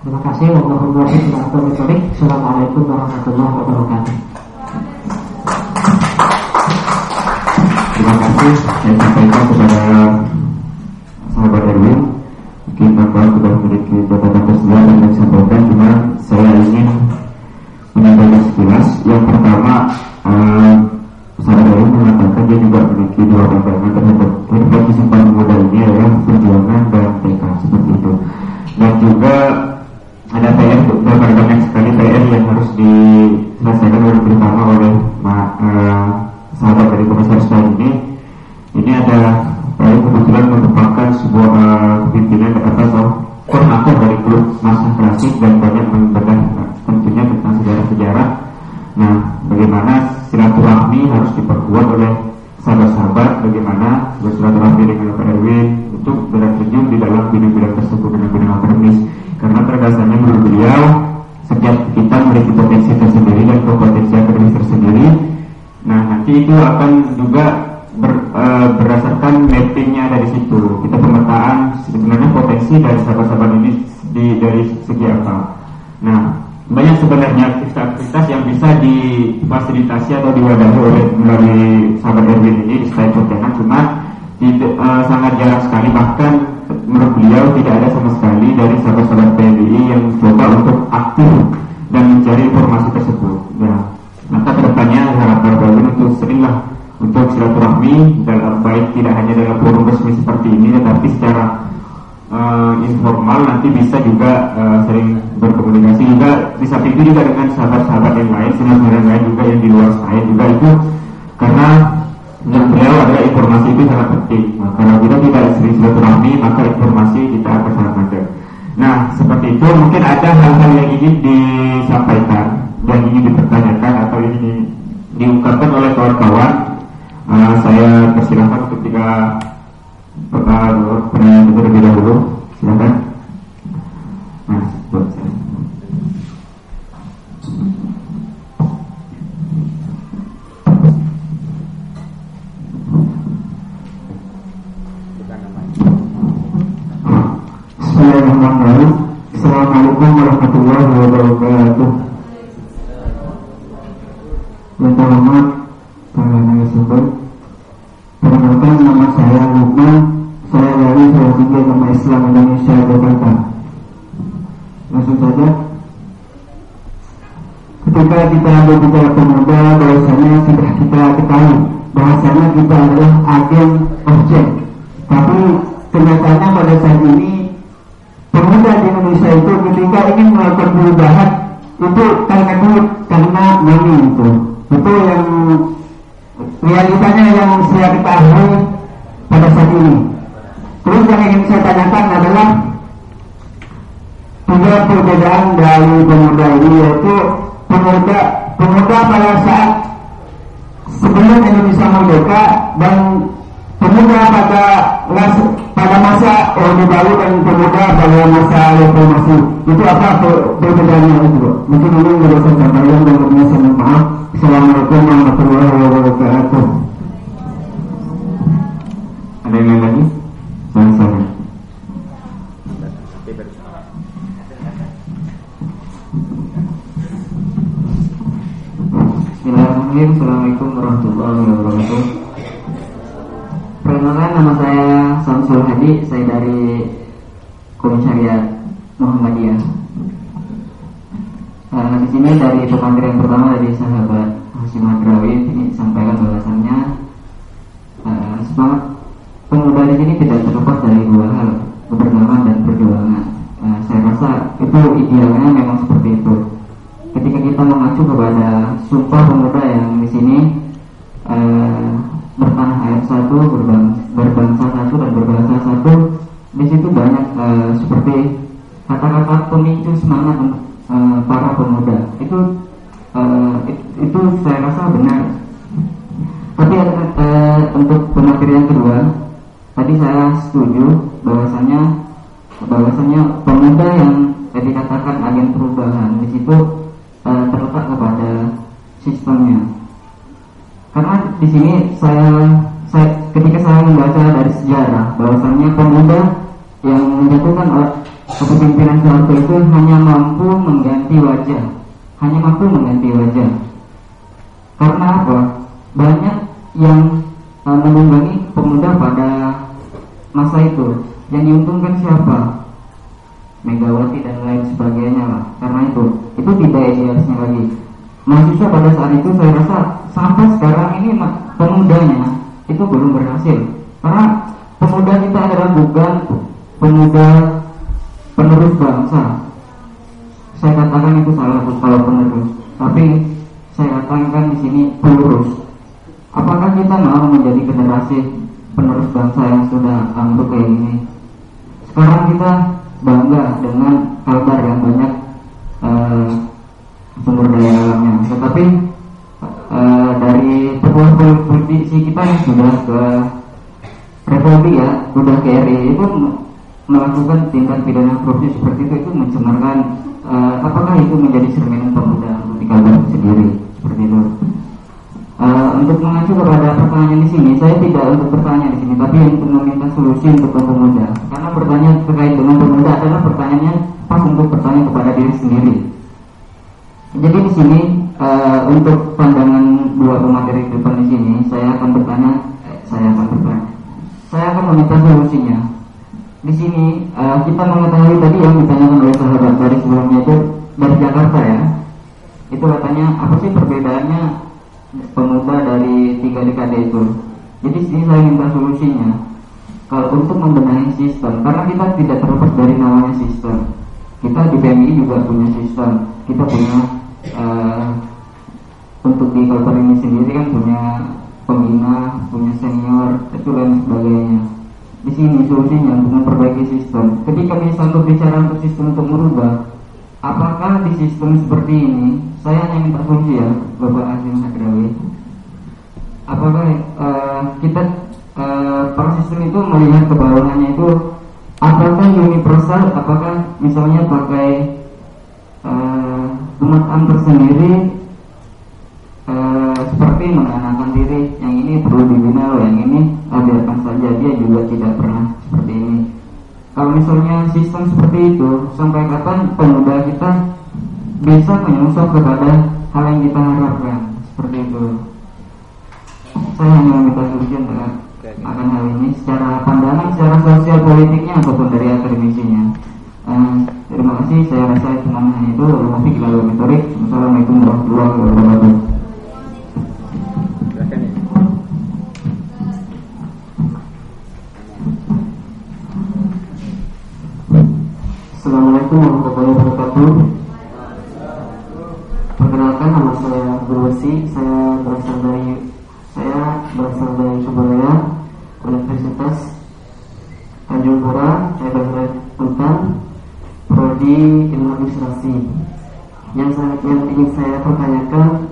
Terima kasih warahmatullahi wabarakatuh. Assalamualaikum warahmatullahi wabarakatuh. Terima kasih saya sampaikan kepada sahabat Erwin. Mungkin Bapak sudah memiliki beberapa kesalahan yang disampaikan, cuma saya ingin menyampaikan sekilas. Yang pertama, uh, sahabat Erwin mengatakan dia juga memiliki dua pandangan terhadap refleksi simpang muda ini adalah perjuangan dan tekad seperti itu. Dan juga ada PR beberapa banyak sekali PR yang harus diselesaikan oleh bersama oleh uh, sahabat dari komisaris ini ini ada saya kebetulan merupakan sebuah uh, pimpinan atau termakan dari grup masa klasik dan banyak membedah tentunya tentang sejarah-sejarah. Nah, bagaimana silaturahmi harus diperkuat oleh sahabat-sahabat, bagaimana bersilaturahmi dengan Pak untuk berlanjut di dalam bidang-bidang tersebut dengan bidang akademis. Karena terkesannya menurut beliau setiap kita memiliki potensi tersendiri dan kompetensi akademis tersendiri. Nah, nanti itu akan juga ber, e, berdasarkan mappingnya dari situ. Kita pemetaan sebenarnya potensi dari sahabat-sahabat ini di dari segi apa. Nah banyak sebenarnya aktivitas-aktivitas yang bisa difasilitasi atau diwadahi oleh melalui sahabat Erwin ini di selain cuma tidak, uh, sangat jarang sekali. Bahkan menurut beliau tidak ada sama sekali dari sahabat-sahabat PBI yang coba untuk aktif dan mencari informasi tersebut. Ya, maka ke depannya harapan Erwin untuk seringlah untuk silaturahmi dalam baik tidak hanya dalam forum resmi seperti ini tetapi secara uh, informal nanti bisa juga uh, sering berkomunikasi juga bisa itu juga dengan sahabat-sahabat yang lain, sinar yang lain juga yang di luar saya juga itu karena yang beliau adalah informasi itu sangat penting. Nah, kalau kita tidak sering silaturahmi maka informasi kita akan sangat ada. Nah seperti itu mungkin ada hal-hal yang ingin disampaikan dan ingin dipertanyakan atau ingin diungkapkan oleh kawan-kawan. Uh, saya persilahkan untuk tiga pertanyaan terlebih dahulu. Silakan. Nah, buat saya. Satu, berbangsa satu dan berbahasa satu. Di situ banyak uh, seperti kata-kata pemicu semangat untuk uh, para pemuda. Itu uh, itu saya rasa benar. Tapi uh, untuk pemateri yang kedua, tadi saya setuju bahwasanya bahwasanya pemuda yang eh, dikatakan agen perubahan di situ uh, terletak kepada sistemnya karena di sini saya, mengganti wajah, hanya mampu mengganti wajah. Karena apa? Banyak yang uh, menunggangi pemuda pada masa itu. Yang diuntungkan siapa? Megawati dan lain sebagainya lah. Karena itu, itu tidak idealisnya lagi mahasiswa pada saat itu saya rasa sampai sekarang ini pemudanya itu belum berhasil karena pemuda kita adalah bukan pemuda penerus bangsa saya katakan itu salah kalau penerus tapi saya katakan di sini penerus. Apakah kita mau menjadi generasi penerus bangsa yang sudah ambruk kayak ini sekarang kita bangga dengan kabar yang banyak uh, sumber daya alamnya. Tetapi politisi kita yang sudah ke Republik ya, sudah ke RI itu melakukan tindak pidana korupsi seperti itu itu mencemarkan uh, apakah itu menjadi cerminan pemuda ketika sendiri seperti itu. Uh, untuk mengacu kepada pertanyaan di sini, saya tidak untuk bertanya di sini, tapi untuk meminta solusi untuk pemuda. Karena bertanya terkait dengan pemuda adalah pertanyaannya pas untuk bertanya kepada diri sendiri. Jadi di sini uh, untuk pandangan dua pemateri depan di sini, saya akan bertanya, eh, saya akan bertanya, saya akan meminta solusinya di sini uh, kita mengetahui tadi yang ditanyakan oleh sahabat dari sebelumnya itu dari Jakarta ya. Itu katanya apa sih perbedaannya pemuda dari tiga dekade itu? Jadi sini saya minta solusinya. Kalau untuk membenahi sistem karena kita tidak terlepas dari namanya sistem. Kita di PMI juga punya sistem. Kita punya uh, untuk di Kalbar ini sendiri kan punya pembina punya senior itu dan sebagainya di sini solusinya untuk memperbaiki sistem. Ketika misalnya bicara untuk sistem untuk merubah, apakah di sistem seperti ini, saya hanya minta solusi ya, Bapak Azim Hadrawi. Apakah uh, kita uh, para sistem itu melihat ke bawahnya itu apakah universal, apakah misalnya pakai uh, umat antar sendiri uh, seperti mengenakan diri yang ini perlu dibina yang ini biarkan saja dia juga tidak pernah seperti ini. Kalau misalnya sistem seperti itu sampai kapan pemuda kita bisa menyusul kepada hal yang kita harapkan? Seperti itu. Saya hanya meminta solusi akan hal ini secara pandangan secara sosial politiknya ataupun dari akademisinya. Uh, terima kasih. Saya rasa cuma itu Assalamualaikum warahmatullahi wabarakatuh Assalamualaikum warahmatullahi wabarakatuh. Perkenalkan nama saya Berwesi Saya berasal dari Saya berasal dari Surabaya Universitas Tanjung Pura Saya berasal Hutan Prodi Ilmu Administrasi. Yang sangat yang ingin saya pertanyakan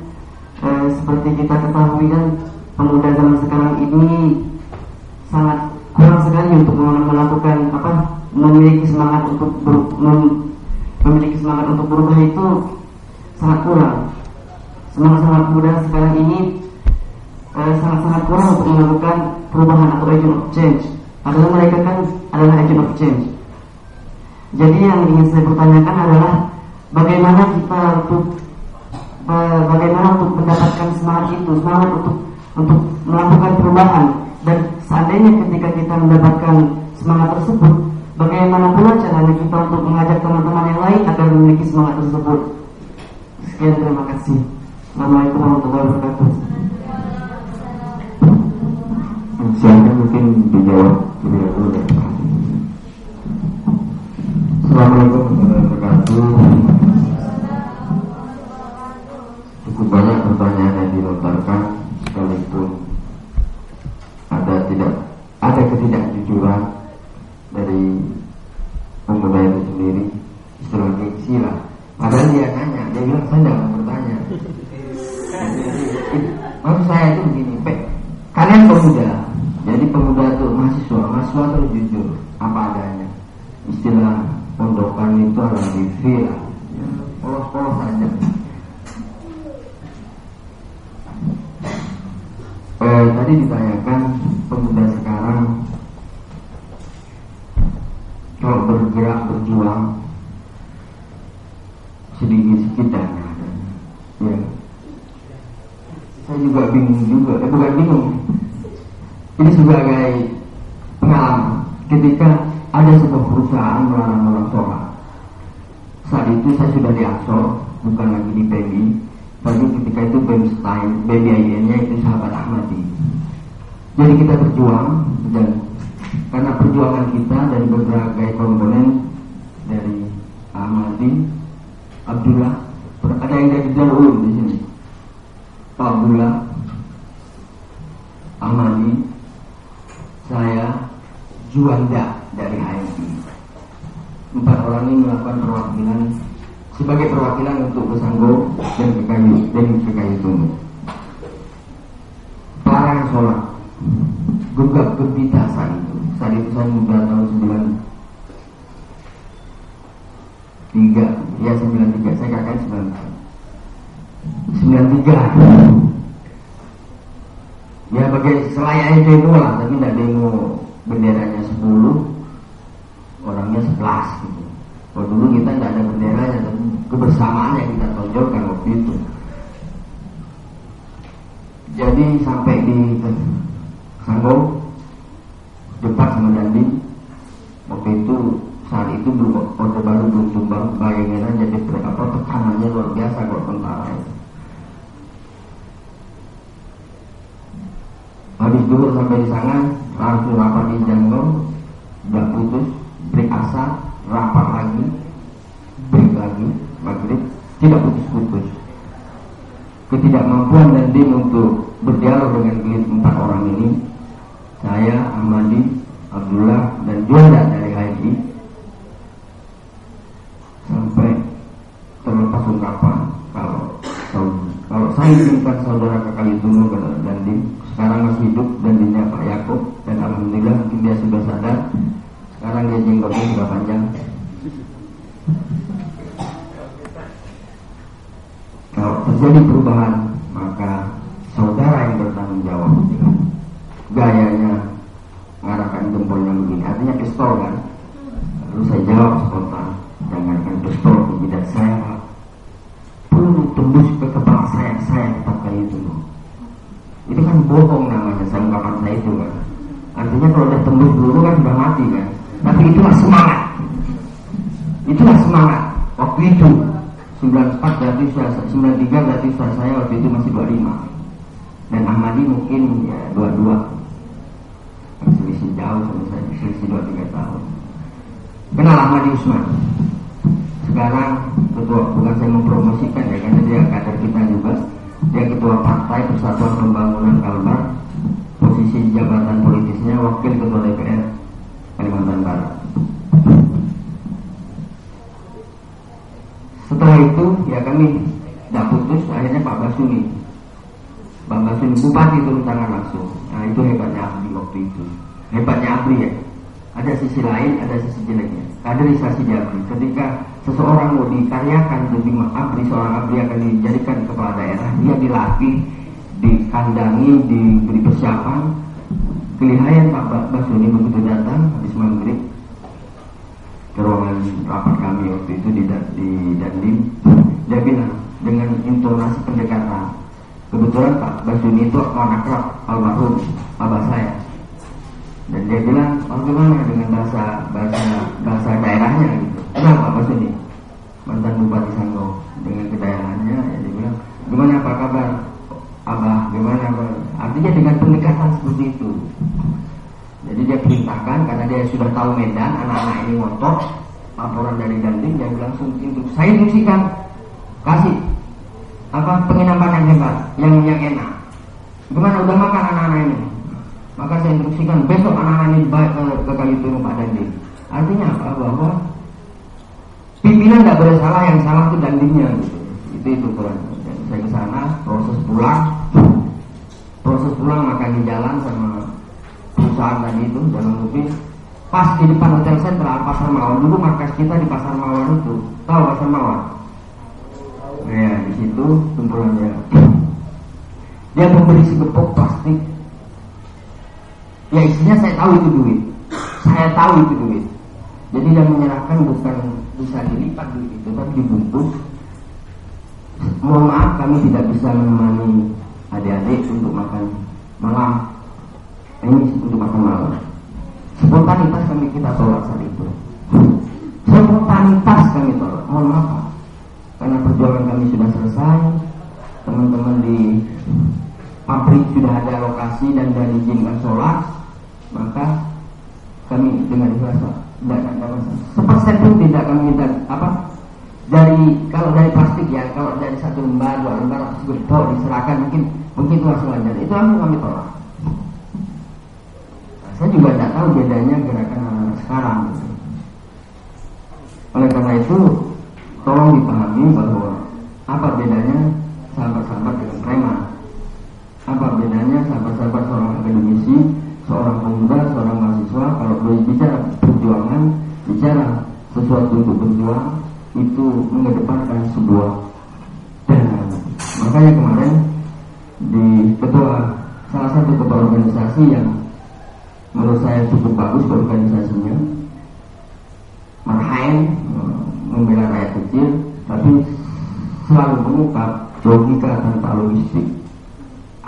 eh, Seperti kita ketahui kan Pemuda zaman sekarang ini Sangat kurang sekali untuk melakukan apa memiliki semangat untuk ber, mem, memiliki semangat untuk berubah itu sangat kurang. Semangat-semangat muda sekarang ini eh, sangat-sangat kurang untuk melakukan perubahan atau agent of change. Adalah mereka kan adalah agent of change. Jadi yang ingin saya pertanyakan adalah bagaimana kita untuk eh, bagaimana untuk mendapatkan semangat itu, semangat untuk untuk melakukan perubahan dan seandainya ketika kita mendapatkan semangat tersebut Bagaimana pula caranya kita untuk mengajak teman-teman yang lain agar memiliki semangat tersebut? Sekian terima kasih. Assalamualaikum warahmatullahi wabarakatuh. Silakan mungkin dijawab lebih dahulu dari Assalamualaikum warahmatullahi wabarakatuh. Cukup banyak pertanyaan yang dilontarkan sekalipun ada tidak ada ketidakjujuran dari pemuda itu sendiri istilah gengsi ini sebagai pengalaman ketika ada sebuah perusahaan melarang orang sholat. Saat itu saya sudah di Ansor bukan lagi di PMI tapi ketika itu BEM Stein BBIN nya itu sahabat Ahmadi. Jadi kita berjuang dan karena perjuangan kita dari berbagai komponen dari Ahmadi, Abdullah, ada yang dari jauh di sini, Pak Abdullah, Ahmadi, saya, Juanda dari HMI. Empat orang ini melakukan perwakilan sebagai perwakilan untuk Besanggo dan PKI dan PKI Tunggu. Para sholat gegap gempita saat itu. Saat itu saya muda tahun sembilan tiga. Ya sembilan tiga. Saya kakak sembilan sembilan tiga ya bagai selayaknya demo lah tapi tidak demo benderanya sepuluh orangnya sebelas gitu. Kalau dulu kita tidak ada benderanya tapi kebersamaan yang kita tonjolkan waktu itu. Jadi sampai di Sanggo depan sama Dandi waktu itu saat itu belum orde baru belum tumbang bayangin aja di apa tekanannya luar biasa kalau tentara itu habis dulu sampai di sana langsung rapat di Janggo tidak putus break asa rapat lagi break lagi maghrib tidak putus-putus. Ketidakmampuan dan dim untuk berdialog dengan kelit empat orang ini saya Amadi Abdullah dan Juanda dari Haji sampai terlepas ungkapan kalau kalau saya inginkan saudara kekali tunu dan dim sekarang masih hidup dan dinnya Pak Yakob dan alhamdulillah mungkin dia sudah sadar. Sekarang dia jenggotnya sudah panjang. Kalau terjadi perubahan maka saudara yang bertanggung jawab gayanya mengarahkan jempolnya begini. Artinya pistol kan? Lalu saya jawab spontan jangankan pistol jidat saya peluru tembus ke kepala saya saya kayak itu itu kan bohong namanya saya ungkapan saya itu kan artinya kalau udah tembus peluru kan sudah mati kan tapi itulah semangat. Itulah semangat. Waktu itu 94 berarti sudah 93 berarti sudah saya waktu itu masih 25 dan Ahmadi mungkin ya dua-dua selisih jauh sama saya selisih dua tiga tahun. Kenal Ahmadi Usman? Sekarang ketua bukan saya mempromosikan ya karena dia kader kita juga dia ketua partai Persatuan Pembangunan Kalbar posisi jabatan politisnya wakil ketua DPR Kalimantan Barat setelah itu ya kami tidak putus akhirnya Pak Basuni Bang Basuni Bupati turun tangan langsung. Nah itu hebatnya Abdi waktu itu. Hebatnya Abdi ya. Ada sisi lain, ada sisi jeleknya. Kaderisasi di Abdi. Ketika seseorang mau dikaryakan lebih Abdi, seorang Abdi akan dijadikan kepala daerah, dia dilatih, dikandangi, diberi persiapan. Kelihayan Pak Basuni begitu datang habis maghrib ke ruangan rapat kami waktu itu di, di Dandim. Dia bilang dengan intonasi pendekatan Kebetulan Pak Basuni itu anak almarhum abah saya. Dan dia bilang, oh gimana dengan bahasa bahasa bahasa daerahnya gitu. Kenapa Pak Basuni? Mantan Bupati Sanggo dengan kedaerahannya, ya dia bilang, gimana apa kabar? Abah, gimana Pak? Artinya dengan pendekatan seperti itu. Jadi dia perintahkan karena dia sudah tahu Medan, anak-anak ini ngotot, laporan dari Dandim, dia langsung untuk saya instruksikan kasih apa penginapan yang hebat, yang yang enak. Gimana udah makan anak-anak ini? Maka saya instruksikan besok anak-anak ini baik ke, kali turun Pak Dandi. Artinya apa? Bahwa pimpinan tidak boleh salah, yang salah itu dandingnya. Gitu. Itu itu kan. Saya ke sana, proses pulang, proses pulang makan di jalan sama perusahaan tadi itu jalan mobil. Pas di depan hotel sentral Pasar Mawar dulu markas kita di Pasar Mawar itu. Tahu Pasar Mawar? Ya, di situ kumpulannya. Dia memberi segepok plastik. Ya isinya saya tahu itu duit. Saya tahu itu duit. Jadi dia menyerahkan bukan bisa dilipat duit itu, tapi dibungkus. Mohon maaf kami tidak bisa menemani adik-adik untuk makan malam. Ini untuk makan malam. Spontanitas kami kita tolak saat itu. Spontanitas kami tolak. Mohon maaf karena perjuangan kami sudah selesai teman-teman di pabrik sudah ada lokasi dan sudah diizinkan sholat maka kami dengan ikhlas tidak ada masalah sepersen pun tidak kami minta apa? Dari kalau dari plastik ya kalau dari satu lembar dua lembar atau segera diserahkan mungkin mungkin itu langsung aja itu langsung kami tolak. Saya juga tidak tahu bedanya gerakan anak-anak sekarang. Oleh karena itu tolong dipahami bahwa apa bedanya sahabat-sahabat dengan preman apa bedanya sahabat-sahabat seorang mahasiswa? Kalau bicara perjuangan bicara sesuatu untuk berjuang itu mengedepankan sebuah dana. Makanya kemarin di ketua salah satu ketua organisasi yang menurut saya cukup bagus organisasinya Marhain membela rakyat kecil tapi selalu mengungkap logika tanpa logistik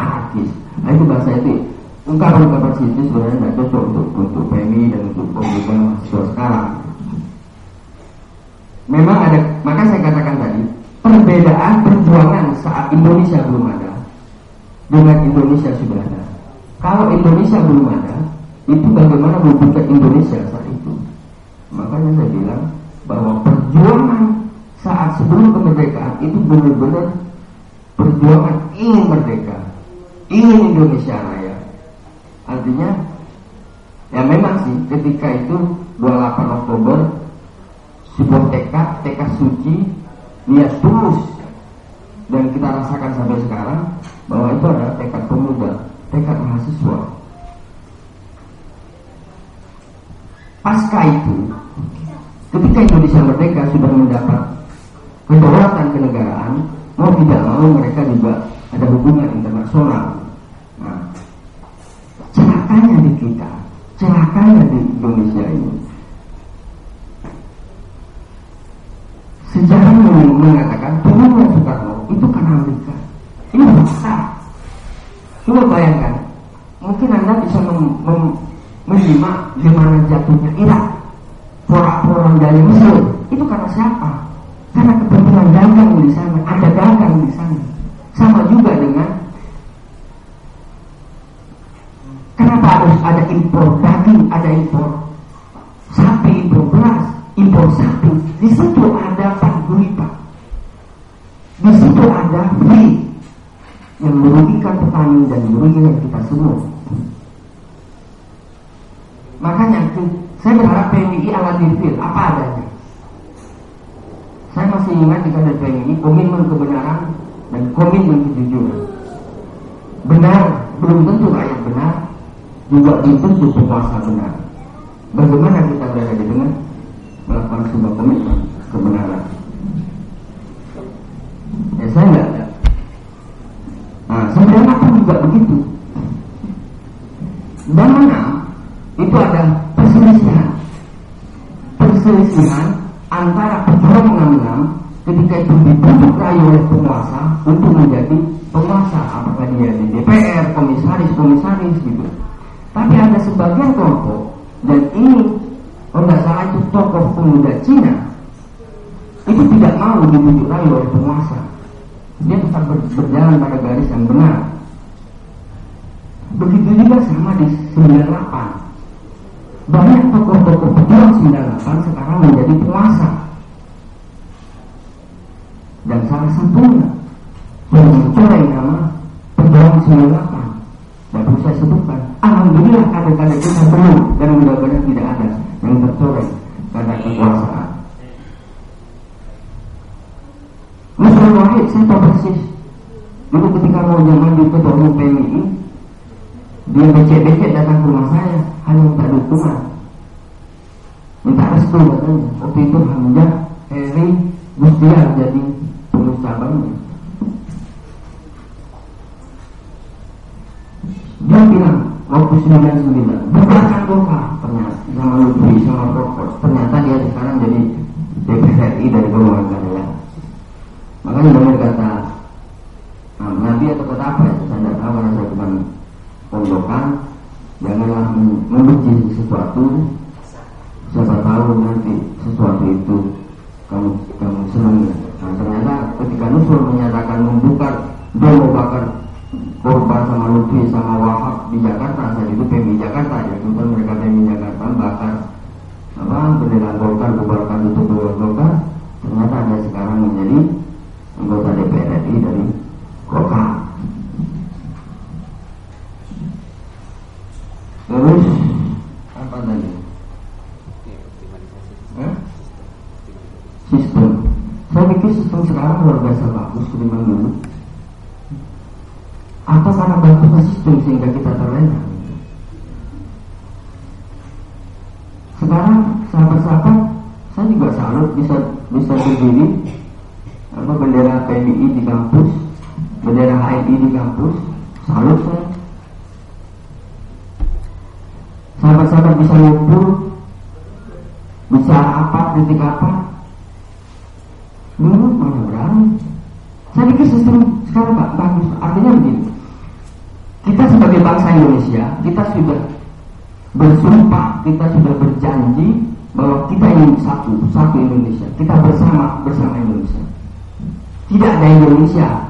anarkis nah itu bahasa itu ungkapan-ungkapan situ sebenarnya tidak cocok untuk untuk PMI dan untuk pemuda mahasiswa sekarang. Memang ada maka saya katakan tadi perbedaan perjuangan saat Indonesia belum ada dengan Indonesia sudah ada. Kalau Indonesia belum ada itu bagaimana membuka Indonesia saat itu? Makanya saya bilang bahwa perjuangan saat sebelum kemerdekaan itu benar-benar perjuangan ingin merdeka ingin Indonesia Raya artinya ya memang sih ketika itu 28 Oktober sebuah tekad tekad suci niat tulus. Dan kita rasakan sampai sekarang bahwa itu adalah tekad pemuda tekad mahasiswa. Pasca itu ketika Indonesia merdeka sudah mendapat kedaulatan kenegaraan mau tidak mau mereka juga ada hubungan internasional celakanya di kita. Celakanya di Indonesia ini. Sejarah mengatakan turunnya Soekarno itu karena Amerika. Ini fakta coba bayangkan mungkin anda bisa mem, mem, menyimak gimana jatuhnya Irak. Porak-porang dari Mesir. Itu karena siapa? Karena kepentingan dagang di sana. Ada dagang di sana. Sama juga dengan kenapa harus ada impor daging ada impor sapi impor beras impor sapi? Di situ ada paguyuban di situ ada free yang merugikan petani dan merugikan kita semua. Makanya saya berharap PMI alat difil apa adanya. Saya masih ingat di dari PMI komitmen kebenaran dan komitmen kejujuran. Benar belum tentu rakyat benar juga tentu penguasa benar. Bagaimana kita berada dengan melakukan sebuah komitmen kebenaran? Ya saya enggak ada. Nah sebenarnya pun juga begitu? Dan menang itu ada perselisihan. Perselisihan antara pejuang 66 ketika itu dibujuk rayu oleh penguasa untuk menjadi penguasa apakah dia di DPR, komisaris, komisaris gitu tapi ada sebagian kelompok dan ini kalau salah itu tokoh pemuda Cina itu tidak mau dibujuk rayu oleh penguasa. Dia tetap berjalan pada garis yang benar. Begitu juga sama di 98 banyak tokoh-tokoh pejuang 98 sekarang menjadi penguasa. Dan salah satunya yang mencoreng nama pejuang 98 perlu saya sebutkan Alhamdulillah kader-kader kita belum dan mudah-mudahan tidak ada yang tercoreng karena kekuasaan. Muslim Wahid saya tahu persis. Dulu ketika mau zaman di ketua umum PMI dia becek-becek datang ke rumah saya hanya minta dukungan minta restu katanya. Waktu itu Hamzah Heri Gustiar jadi pengurus cabangnya dia bilang waktu 99 bubarkan Golkar ternyata sama Lutfi sama Rokok ternyata dia sekarang jadi DPR RI dari golongan karya makanya benar kata nah, Nabi atau kata apa ya saya tidak tahu karena saya bukan pondokan Tidak ada Indonesia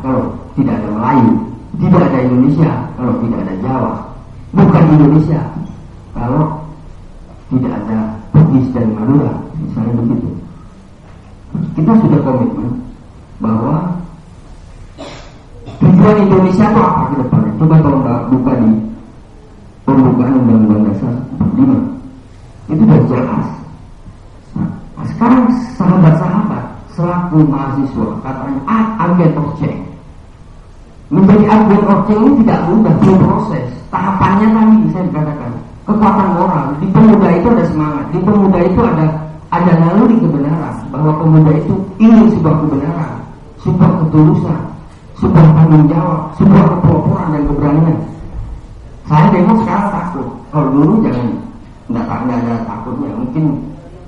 dulu jangan tidak tak ada takutnya. Mungkin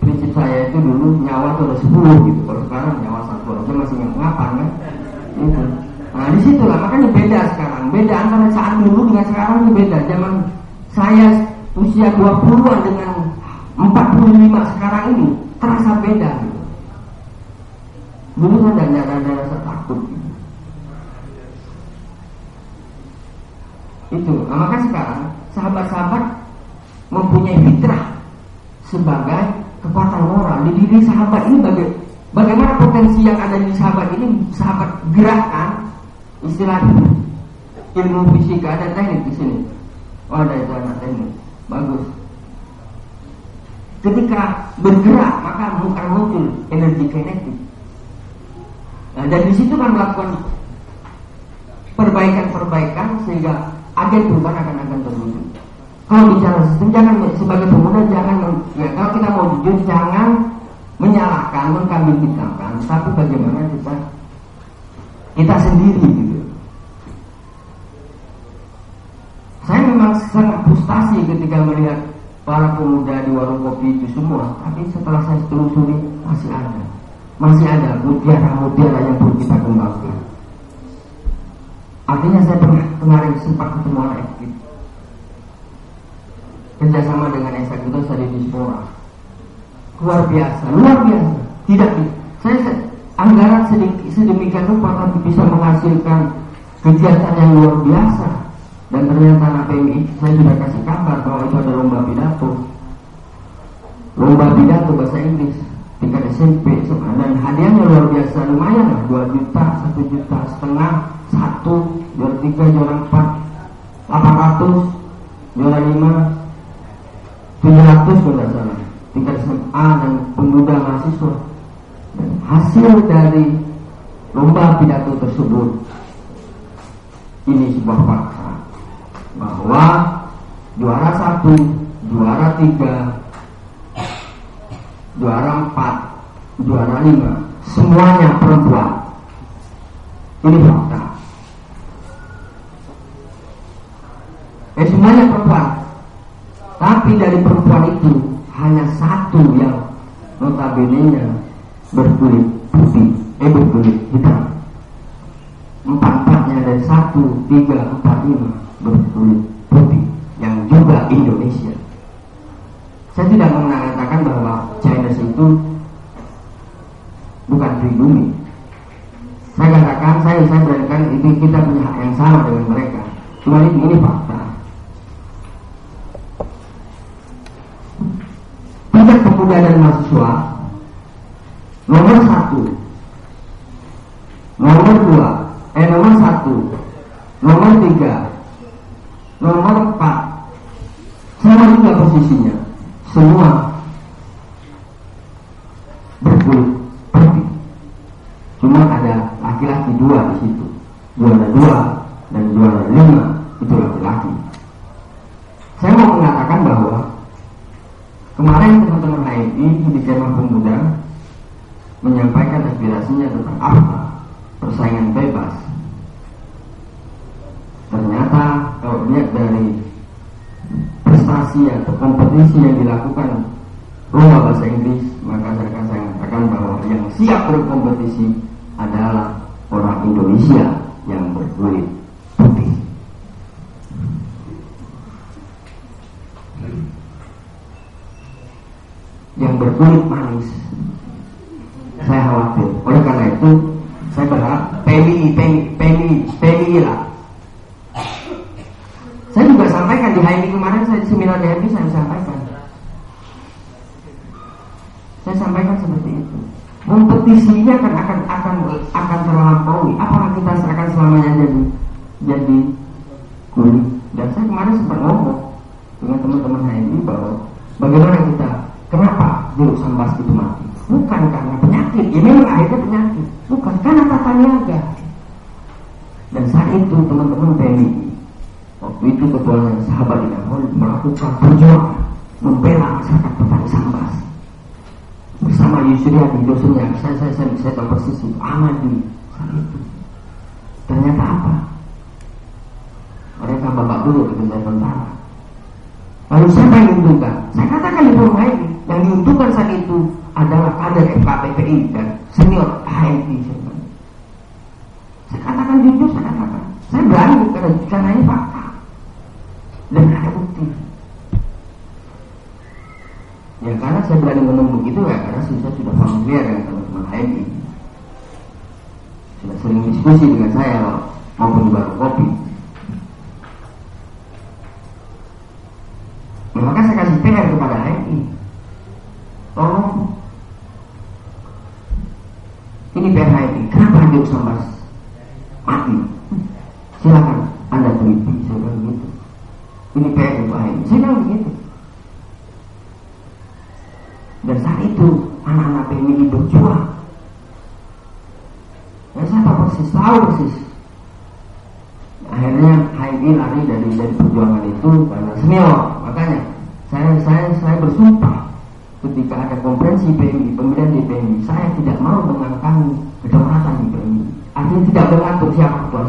prinsip saya itu dulu nyawa itu ada sepuluh gitu. Kalau sekarang nyawa satu aja masih nggak ngapa kan? Itu. Nah di situ lah makanya beda sekarang. Beda antara saat dulu dengan sekarang ini beda. Zaman saya usia 20-an dengan 45 sekarang ini terasa beda gitu. Dulu kan ada, ada rasa takut gitu. Itu, nah, maka sekarang sahabat-sahabat mempunyai fitrah sebagai kekuatan moral di diri sahabat ini. Baga bagaimana potensi yang ada di sahabat ini sahabat gerakkan istilah ilmu fisika ada teknik di sini. Oh ada itu anak teknik. Bagus. Ketika bergerak maka bukan muncul energi kinetik. Nah, dan di situ kan melakukan perbaikan-perbaikan sehingga agen perubahan akan akan terwujud kalau bicara sistem jangan sebagai pemuda jangan ya kalau kita mau jujur jangan menyalahkan mengkambing hitamkan. Tapi bagaimana kita kita sendiri gitu. Saya memang sangat frustasi ketika melihat para pemuda di warung kopi itu semua. Tapi setelah saya telusuri masih ada. Masih ada mutiara-mutiara yang perlu kita kembangkan. Artinya saya pernah kemarin sempat ketemu anak kerjasama dengan eksekutif di dispora luar biasa luar biasa. Tidak saya anggaran sedikit sedemikian rupa tapi bisa menghasilkan kegiatan yang luar biasa. Dan ternyata anak PMI saya sudah kasih kabar bahwa itu ada lomba pidato. Lomba pidato bahasa Inggris tingkat SMP dan hadiahnya luar biasa lumayan lah 2 juta 1 juta setengah satu juara tiga juara empat 800 juara lima 700 kalau salah tingkat SMA dan pemuda mahasiswa hasil dari lomba pidato tersebut ini sebuah fakta bahwa juara satu, juara tiga, juara empat, juara lima, semuanya perempuan. Ini fakta. Eh semuanya perempuan. Tapi dari perempuan itu hanya satu yang notabene-nya berkulit putih, eh berkulit hitam. Empat-empatnya dari satu, tiga, empat, lima berkulit putih yang juga Indonesia. Saya tidak mengatakan bahwa China itu bukan pribumi. Saya katakan, saya saya berkatakan ini kita punya hak yang sama dengan mereka. Cuma ini, ini fakta. Dan mahasiswa nomor satu, macro competitie jujur saya katakan saya berani karena caranya fakta. Dan ada bukti. Ya karena saya berani ngomong begitu ya karena saya sudah familiar dengan teman-teman HMI sudah sering diskusi dengan saya maupun di warung kopi.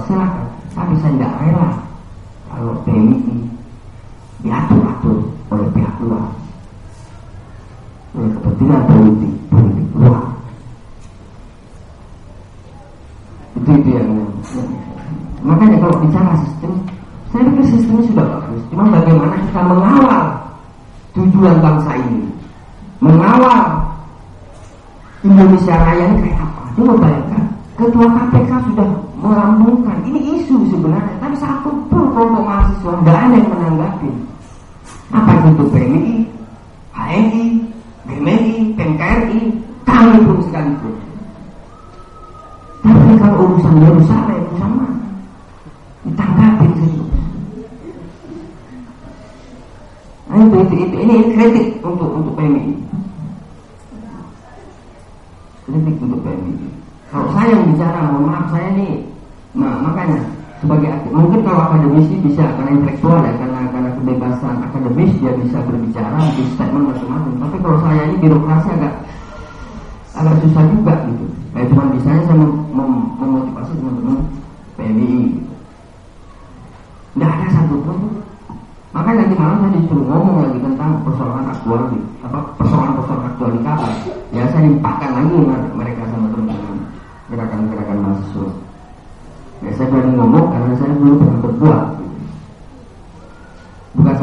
さ寂さんじゃないわ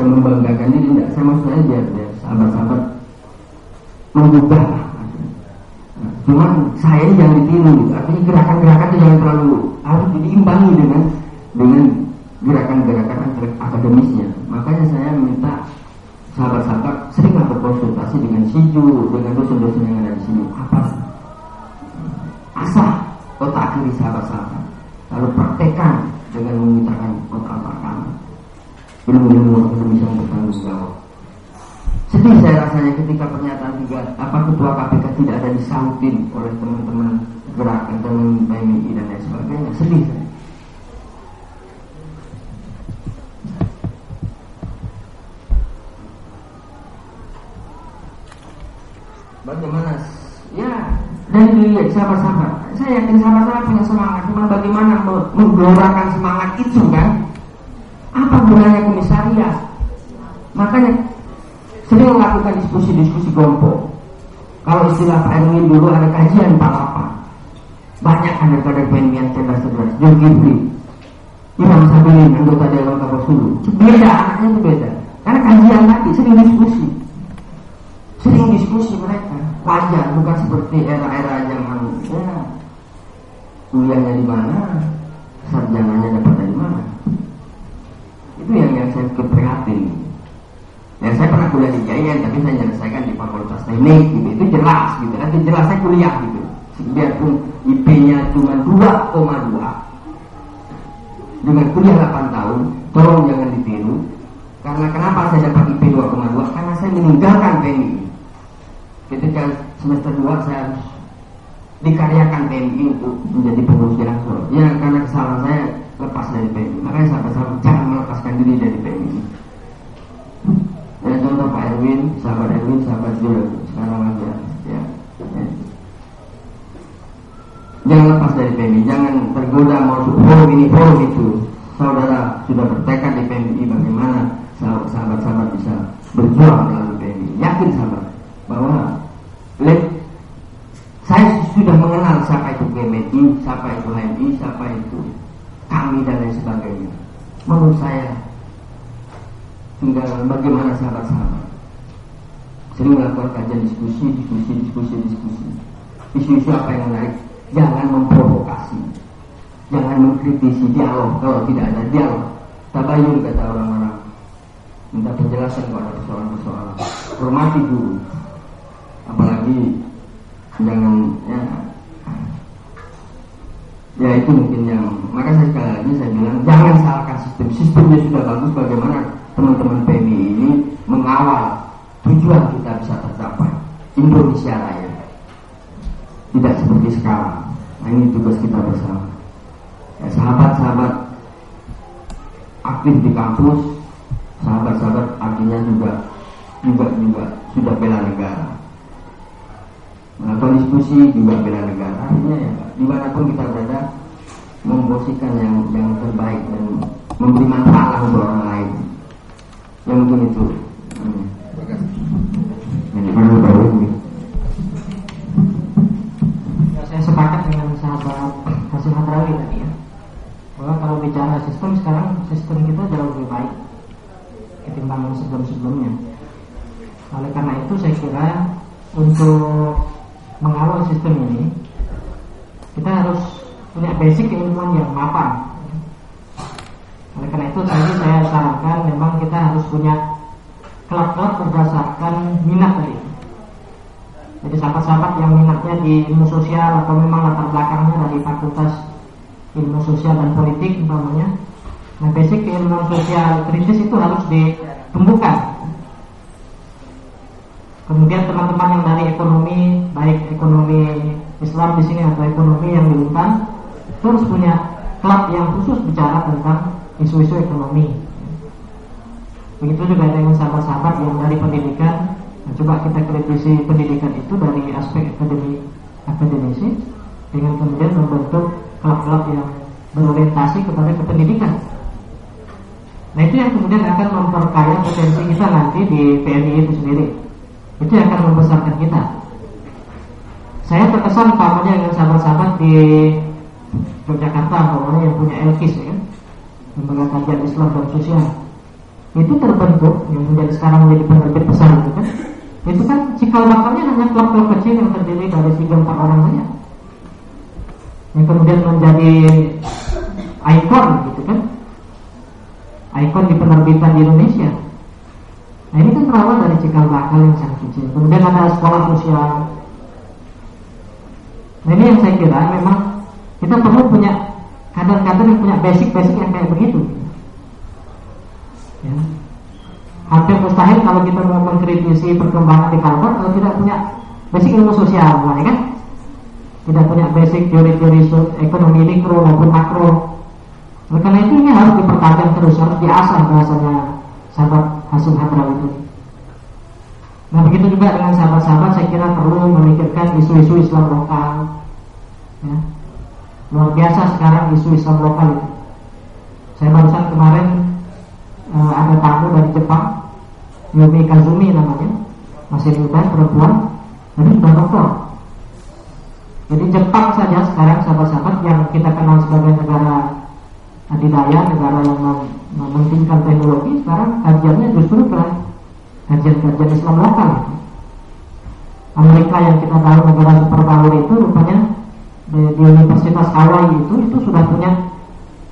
membanggakan membanggakannya tidak sama saja ya, sahabat-sahabat mengubah. Cuma cuman saya yang ditiru gitu. artinya gerakan-gerakan itu jangan terlalu harus diimbangi dengan dengan gerakan-gerakan akademisnya. Makanya saya minta sahabat-sahabat seringlah berkonsultasi dengan siju dengan dosen-dosen yang ada di sini. Apa asah otak kiri sahabat-sahabat? Lalu praktekan dengan menggunakan otak-otak kamu ilmu-ilmu yang bisa berkembang musyawarah. Sedih saya rasanya ketika pernyataan tiga apa ketua KPK tidak ada disautin oleh teman-teman gerakan teman PMI dan lain sebagainya. Sedih saya. Bagaimana? Ya, dan dilihat siapa-sapa. Saya yakin siapa-sapa punya semangat, cuma bagaimana menggelorakan semangat itu kan? Apa gunanya komisariat makanya sering melakukan diskusi-diskusi kelompok. Kalau istilah Pak Erwin dulu ada kajian Pak Lapa banyak kader-kader PNI yang cerdas-cerdas John Gifli Imam Sabilin anggota Dewan Kapolsulu beda anaknya itu beda. Karena kajian lagi sering diskusi. Sering diskusi mereka. Wajar bukan seperti era-era zaman ya kuliahnya di mana sarjananya dapat dari mana itu yang yang saya keprihatin. Ya saya pernah kuliah di Jayan tapi saya menyelesaikan di fakultas teknik gitu. Itu jelas gitu. Nanti jelas saya kuliah gitu. Biarpun IP-nya cuma 2,2 dengan kuliah 8 tahun tolong jangan ditiru. Karena kenapa saya dapat IP 2,2 karena saya meninggalkan PMI ketika semester 2 saya harus dikaryakan PMI untuk menjadi pengurus direktur ya karena kesalahan saya lepas dari PMI makanya sahabat-sahabat jangan melepaskan diri dari PMI ya contoh Pak Erwin sahabat Erwin sahabat Jul sekarang aja ya, ya. jangan lepas dari PMI jangan tergoda mau forum ini forum itu. Saudara sudah bertekad di PMI bagaimana sahabat-sahabat bisa berjuang melalui PMI yakin sahabat bahwa saya sudah mengenal siapa itu PMI siapa itu HMI siapa itu kami dan lain sebagainya. Menurut saya tinggal bagaimana sahabat-sahabat. Sering melakukan kajian diskusi diskusi diskusi diskusi. Isu-isu apa yang menarik? Jangan memprovokasi. Jangan mengkritisi dialog. Kalau tidak ada dialog tabayun kata orang-orang. Minta penjelasan kalau ada persoalan-persoalan. Hormati guru. Apalagi jangan ya ya itu mungkin yang maka saya sekali lagi saya bilang jangan salahkan sistem. Sistemnya sudah bagus bagaimana teman-teman PMI ini mengawal tujuan kita bisa tercapai. Indonesia Raya. Tidak seperti sekarang. Nah ini tugas kita bersama. Ya, sahabat-sahabat aktif di kampus sahabat-sahabat artinya juga juga juga sudah bela negara melakukan diskusi juga bela negara artinya ya di mana pun kita berada memposisikan yang yang terbaik dan memberi manfaat untuk orang lain. Yang mungkin itu. Ya, saya sepakat dengan sahabat Hasim Hadrawi tadi ya bahwa kalau bicara sistem sekarang sistem kita jauh lebih baik ketimbang sebelum-sebelumnya. Oleh karena itu saya kira untuk mengawal sistem ini kita harus punya basic keilmuan yang mapan oleh karena itu tadi saya sarankan memang kita harus punya klub-klub berdasarkan minat tadi. Jadi sahabat-sahabat yang minatnya di ilmu sosial atau memang latar belakangnya dari fakultas ilmu sosial dan politik umpamanya nah basic keilmuan sosial kritis itu harus ditumbuhkan kemudian teman-teman yang dari ekonomi baik ekonomi Islam di sini atau ekonomi yang di Untan terus punya klub yang khusus bicara tentang isu-isu ekonomi begitu juga dengan sahabat-sahabat yang dari pendidikan nah, coba kita kritisi pendidikan itu dari aspek akademi akademisi dengan kemudian membentuk klub-klub yang berorientasi kepada kependidikan. Nah itu yang kemudian akan memperkaya potensi kita nanti di PNI itu sendiri. Itu yang akan membesarkan kita. Saya terkesan pamannya dengan sahabat-sahabat di Yogyakarta, pamannya yang punya Elkis ya lembaga kajian Islam dan sosial. Itu terbentuk yang menjadi sekarang menjadi penerbit besar itu kan. Itu kan cikal bakalnya hanya klub-klub kecil yang terdiri dari tiga empat orang saja yang kemudian menjadi ikon gitu kan ikon di penerbitan di Indonesia nah ini kan berawal dari cikal bakal yang sangat kecil kemudian ada sekolah sosial nah ini yang saya kira memang kita perlu punya kader-kader yang punya basic-basic yang kayak begitu ya. hampir mustahil kalau kita mau mengkritisi perkembangan di Kalbar kalau tidak punya basic ilmu sosial ya kan tidak punya basic teori-teori ekonomi mikro maupun makro. Oleh karena itu ini harus dipertajam terus, harus diasah bahasanya sahabat Hasim Hadrawi itu. Nah begitu juga dengan sahabat-sahabat saya kira perlu memikirkan isu-isu Islam lokal. Ya. Luar biasa sekarang isu Islam lokal itu. Saya barusan kemarin uh, ada tamu dari Jepang Yumi Kazumi namanya Masih muda perempuan Jadi sudah doktor. Jadi Jepang saja sekarang sahabat-sahabat yang kita kenal sebagai negara adidaya, negara yang mementingkan teknologi Sekarang kajiannya justru ke kajian-kajian Islam lokal. Amerika yang kita tahu negara superpower itu rupanya di, di Universitas Hawaii itu itu sudah punya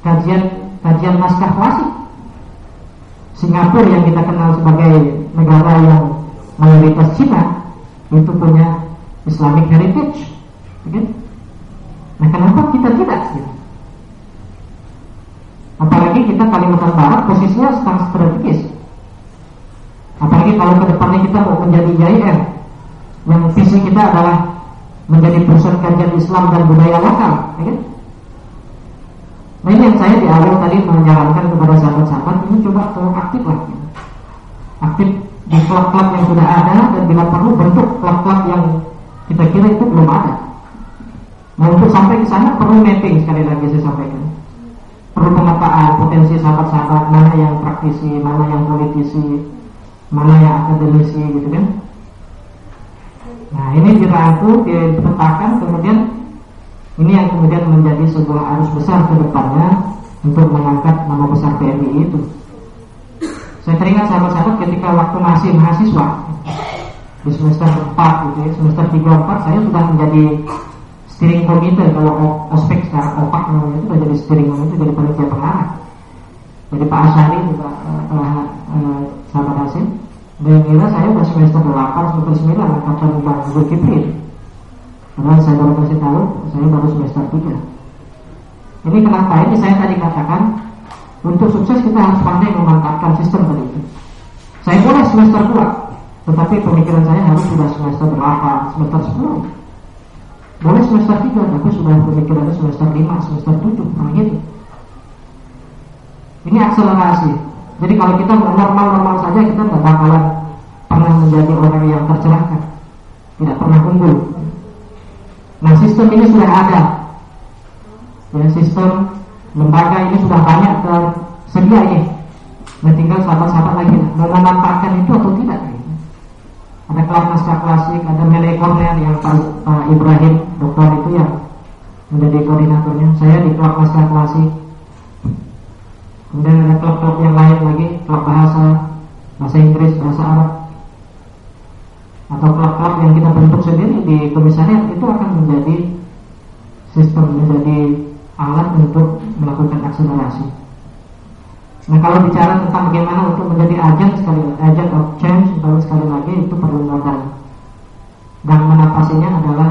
kajian kajian naskah klasik. Singapura yang kita kenal sebagai negara yang mayoritas Cina itu punya Islamic heritage, gitu. Nah kenapa kita tidak? Gitu? Apalagi kita Kalimantan Barat posisinya sangat strategis Apalagi kalau ke depannya kita mau menjadi JIR Yang visi kita adalah Menjadi pusat kajian Islam dan budaya lokal ya kan? Nah ini yang saya di awal tadi menyarankan kepada sahabat-sahabat Ini coba tolong aktif lah ya. Aktif di klub-klub yang sudah ada Dan bila perlu bentuk klub-klub yang kita kira itu belum ada Nah untuk sampai ke sana perlu mapping sekali lagi saya sampaikan Perlu pemetaan potensi sahabat-sahabat Mana yang praktisi, mana yang politisi mana akademisi gitu kan? Nah ini dirangkul dipetakan kemudian ini yang kemudian menjadi sebuah arus besar ke depannya untuk mengangkat nama besar PMI itu. Saya teringat sahabat-sahabat ketika waktu masih mahasiswa di semester 4 gitu ya, semester 3 4 saya sudah menjadi steering komite kalau ospek secara opak namanya itu jadi steering komite jadi panitia pengarah jadi Pak Asyari juga Hasim kira saya udah semester 8, semester 9 angkatan Bang Zulkifli. Padahal saya baru kasih tahu, saya baru semester 3 Ini kenapa? Ini saya tadi katakan Untuk sukses kita harus pandai memantapkan sistem tadi. Itu Saya boleh semester 2 Tetapi pemikiran saya harus sudah semester 8, semester 10 Boleh semester 3, tapi sudah pemikirannya semester 5, semester 7 Nah gitu. Ini akselerasi. Jadi kalau kita normal-normal saja kita tidak bakalan pernah menjadi orang yang tercerahkan, tidak pernah unggul. Nah sistem ini sudah ada, ya sistem lembaga ini sudah banyak tersedia ini. Nah tinggal sahabat-sahabat lagi mau memanfaatkan itu atau tidak. Ada kelas klasik, ada Mele yang Pak, Ibrahim dokter itu yang menjadi koordinatornya. Saya di kelas klasik Kemudian ada klub-klub yang lain lagi, klub bahasa, bahasa Inggris, bahasa Arab, atau klub-klub yang kita bentuk sendiri di komisariat itu akan menjadi sistem menjadi alat untuk melakukan akselerasi. Nah kalau bicara tentang bagaimana untuk menjadi agen sekali agent of change, kalau sekali lagi itu perlu modal. Dan menapasinya adalah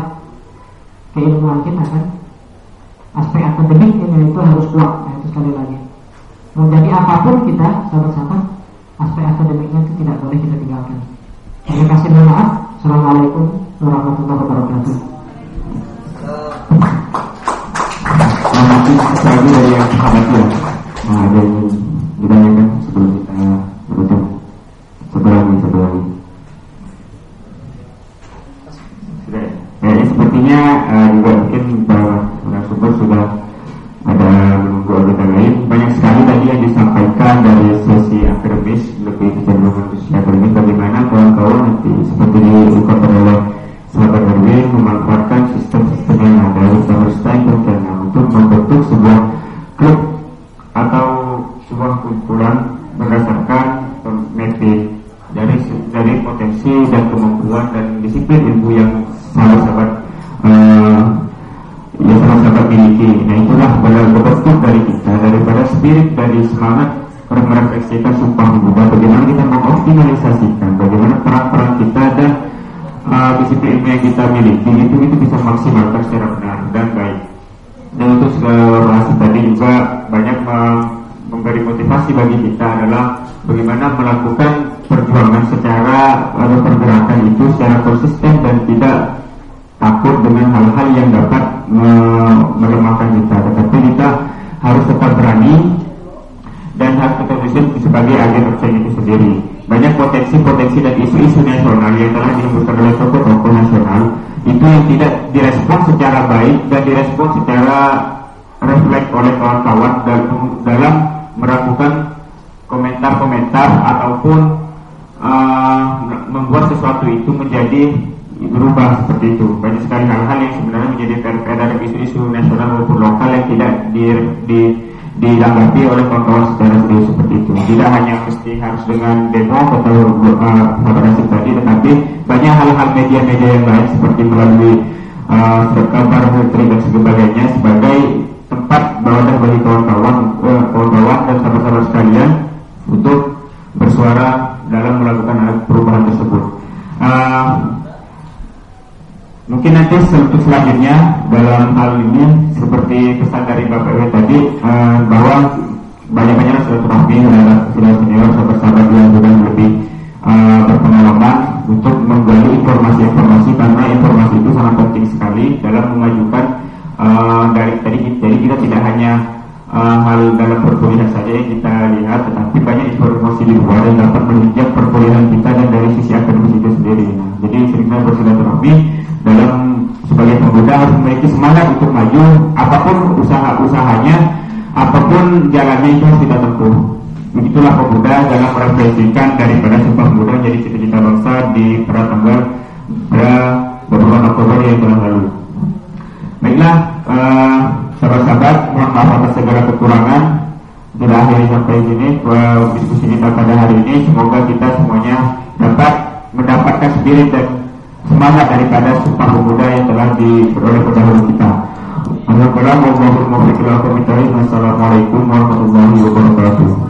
keilmuan kita kan. Aspek akademik ini itu harus kuat. Nah, itu sekali lagi mau jadi apa pun kita sahabat-sahabat aspek akademiknya itu tidak boleh kita tinggalkan terima kasih mohon maaf assalamualaikum warahmatullahi wabarakatuh lagi dari yang ya nah, yang ditanyakan sebelum kita menutup satu lagi sudah ya, sepertinya uh, juga mungkin bahwa narasumber sudah ada anggota lain. Banyak sekali tadi yang disampaikan dari sesi akademis lebih cenderung sesi akademis bagaimana kawan-kawan nanti seperti diungkapkan oleh sahabat Erwin memanfaatkan sistem-sistem yang ada bersama Steinberg dan untuk membentuk sebuah klub atau sebuah kumpulan berdasarkan mapping dari dari potensi dan kemampuan dan disiplin ilmu yang sahabat-sahabat uh, yang sama-sama miliki. Nah itulah bentuk dari kita daripada spirit dari semangat merefleksikan sumpah muda bagaimana kita mengoptimalisasikan bagaimana peran-peran kita dan uh, disiplin yang kita miliki itu itu bisa maksimalkan secara benar dan baik. Dan untuk relasi tadi juga banyak memberi motivasi bagi kita adalah bagaimana melakukan perjuangan secara atau pergerakan itu secara konsisten dan tidak takut dengan hal-hal yang dapat melemahkan kita. Tetapi kita harus tetap berani dan harus tetap bisa sebagai agen percaya itu sendiri. Banyak potensi-potensi dan isu-isu nasional yang telah dihembuskan oleh tokoh-tokoh nasional itu yang tidak direspon secara baik dan direspon secara refleks oleh kawan-kawan dalam melakukan komentar-komentar ataupun uh, membuat sesuatu itu menjadi berubah seperti itu. Banyak sekali hal-hal yang sebenarnya menjadi dari isu-isu nasional maupun lokal yang tidak di, di ditanggapi oleh kawan-kawan secara serius seperti itu. Tidak hanya mesti harus dengan demo atau uh, tadi, tetapi banyak hal-hal media-media yang lain seperti melalui uh, kabar menteri dan sebagainya sebagai tempat berwadah bagi kawan-kawan, uh, kawan-kawan dan sahabat-sahabat sekalian untuk bersuara dalam melakukan perubahan tersebut. Uh, Mungkin nanti untuk selanjutnya dalam hal ini seperti pesan dari Bapak Ewe tadi uh, bahwa banyak-banyak sudah terahmi sudah senior sahabat-sahabat yang sudah lebih uh, berpengalaman untuk menggali informasi-informasi karena informasi itu sangat penting sekali dalam memajukan uh, dari tadi jadi kita tidak hanya uh, hal dalam perkuliahan saja yang kita lihat tetapi banyak informasi di luar yang dapat menunjang perkuliahan kita dan dari sisi akademis itu sendiri. Nah, jadi sering kali bersilaturahmi dalam sebagai pemuda harus memiliki semangat untuk maju apa pun usaha-usahanya apa pun jalannya itu harus kita tempuh. Begitulah pemuda dalam merefleksikan daripada sumpah pemuda menjadi cita-cita bangsa di tanggal pada beberapa Oktober yang telah lalu. Baiklah uh, sahabat-sahabat mohon maaf atas segala kekurangan tidak akhiri sampai sini uh, diskusi kita pada hari ini. Semoga kita semuanya dapat mendapatkan spirit dan semangat daripada sumpah pemuda yang telah diperoleh pendahulu kita. Assalamualaikum warahmatullahi wabarakatuh.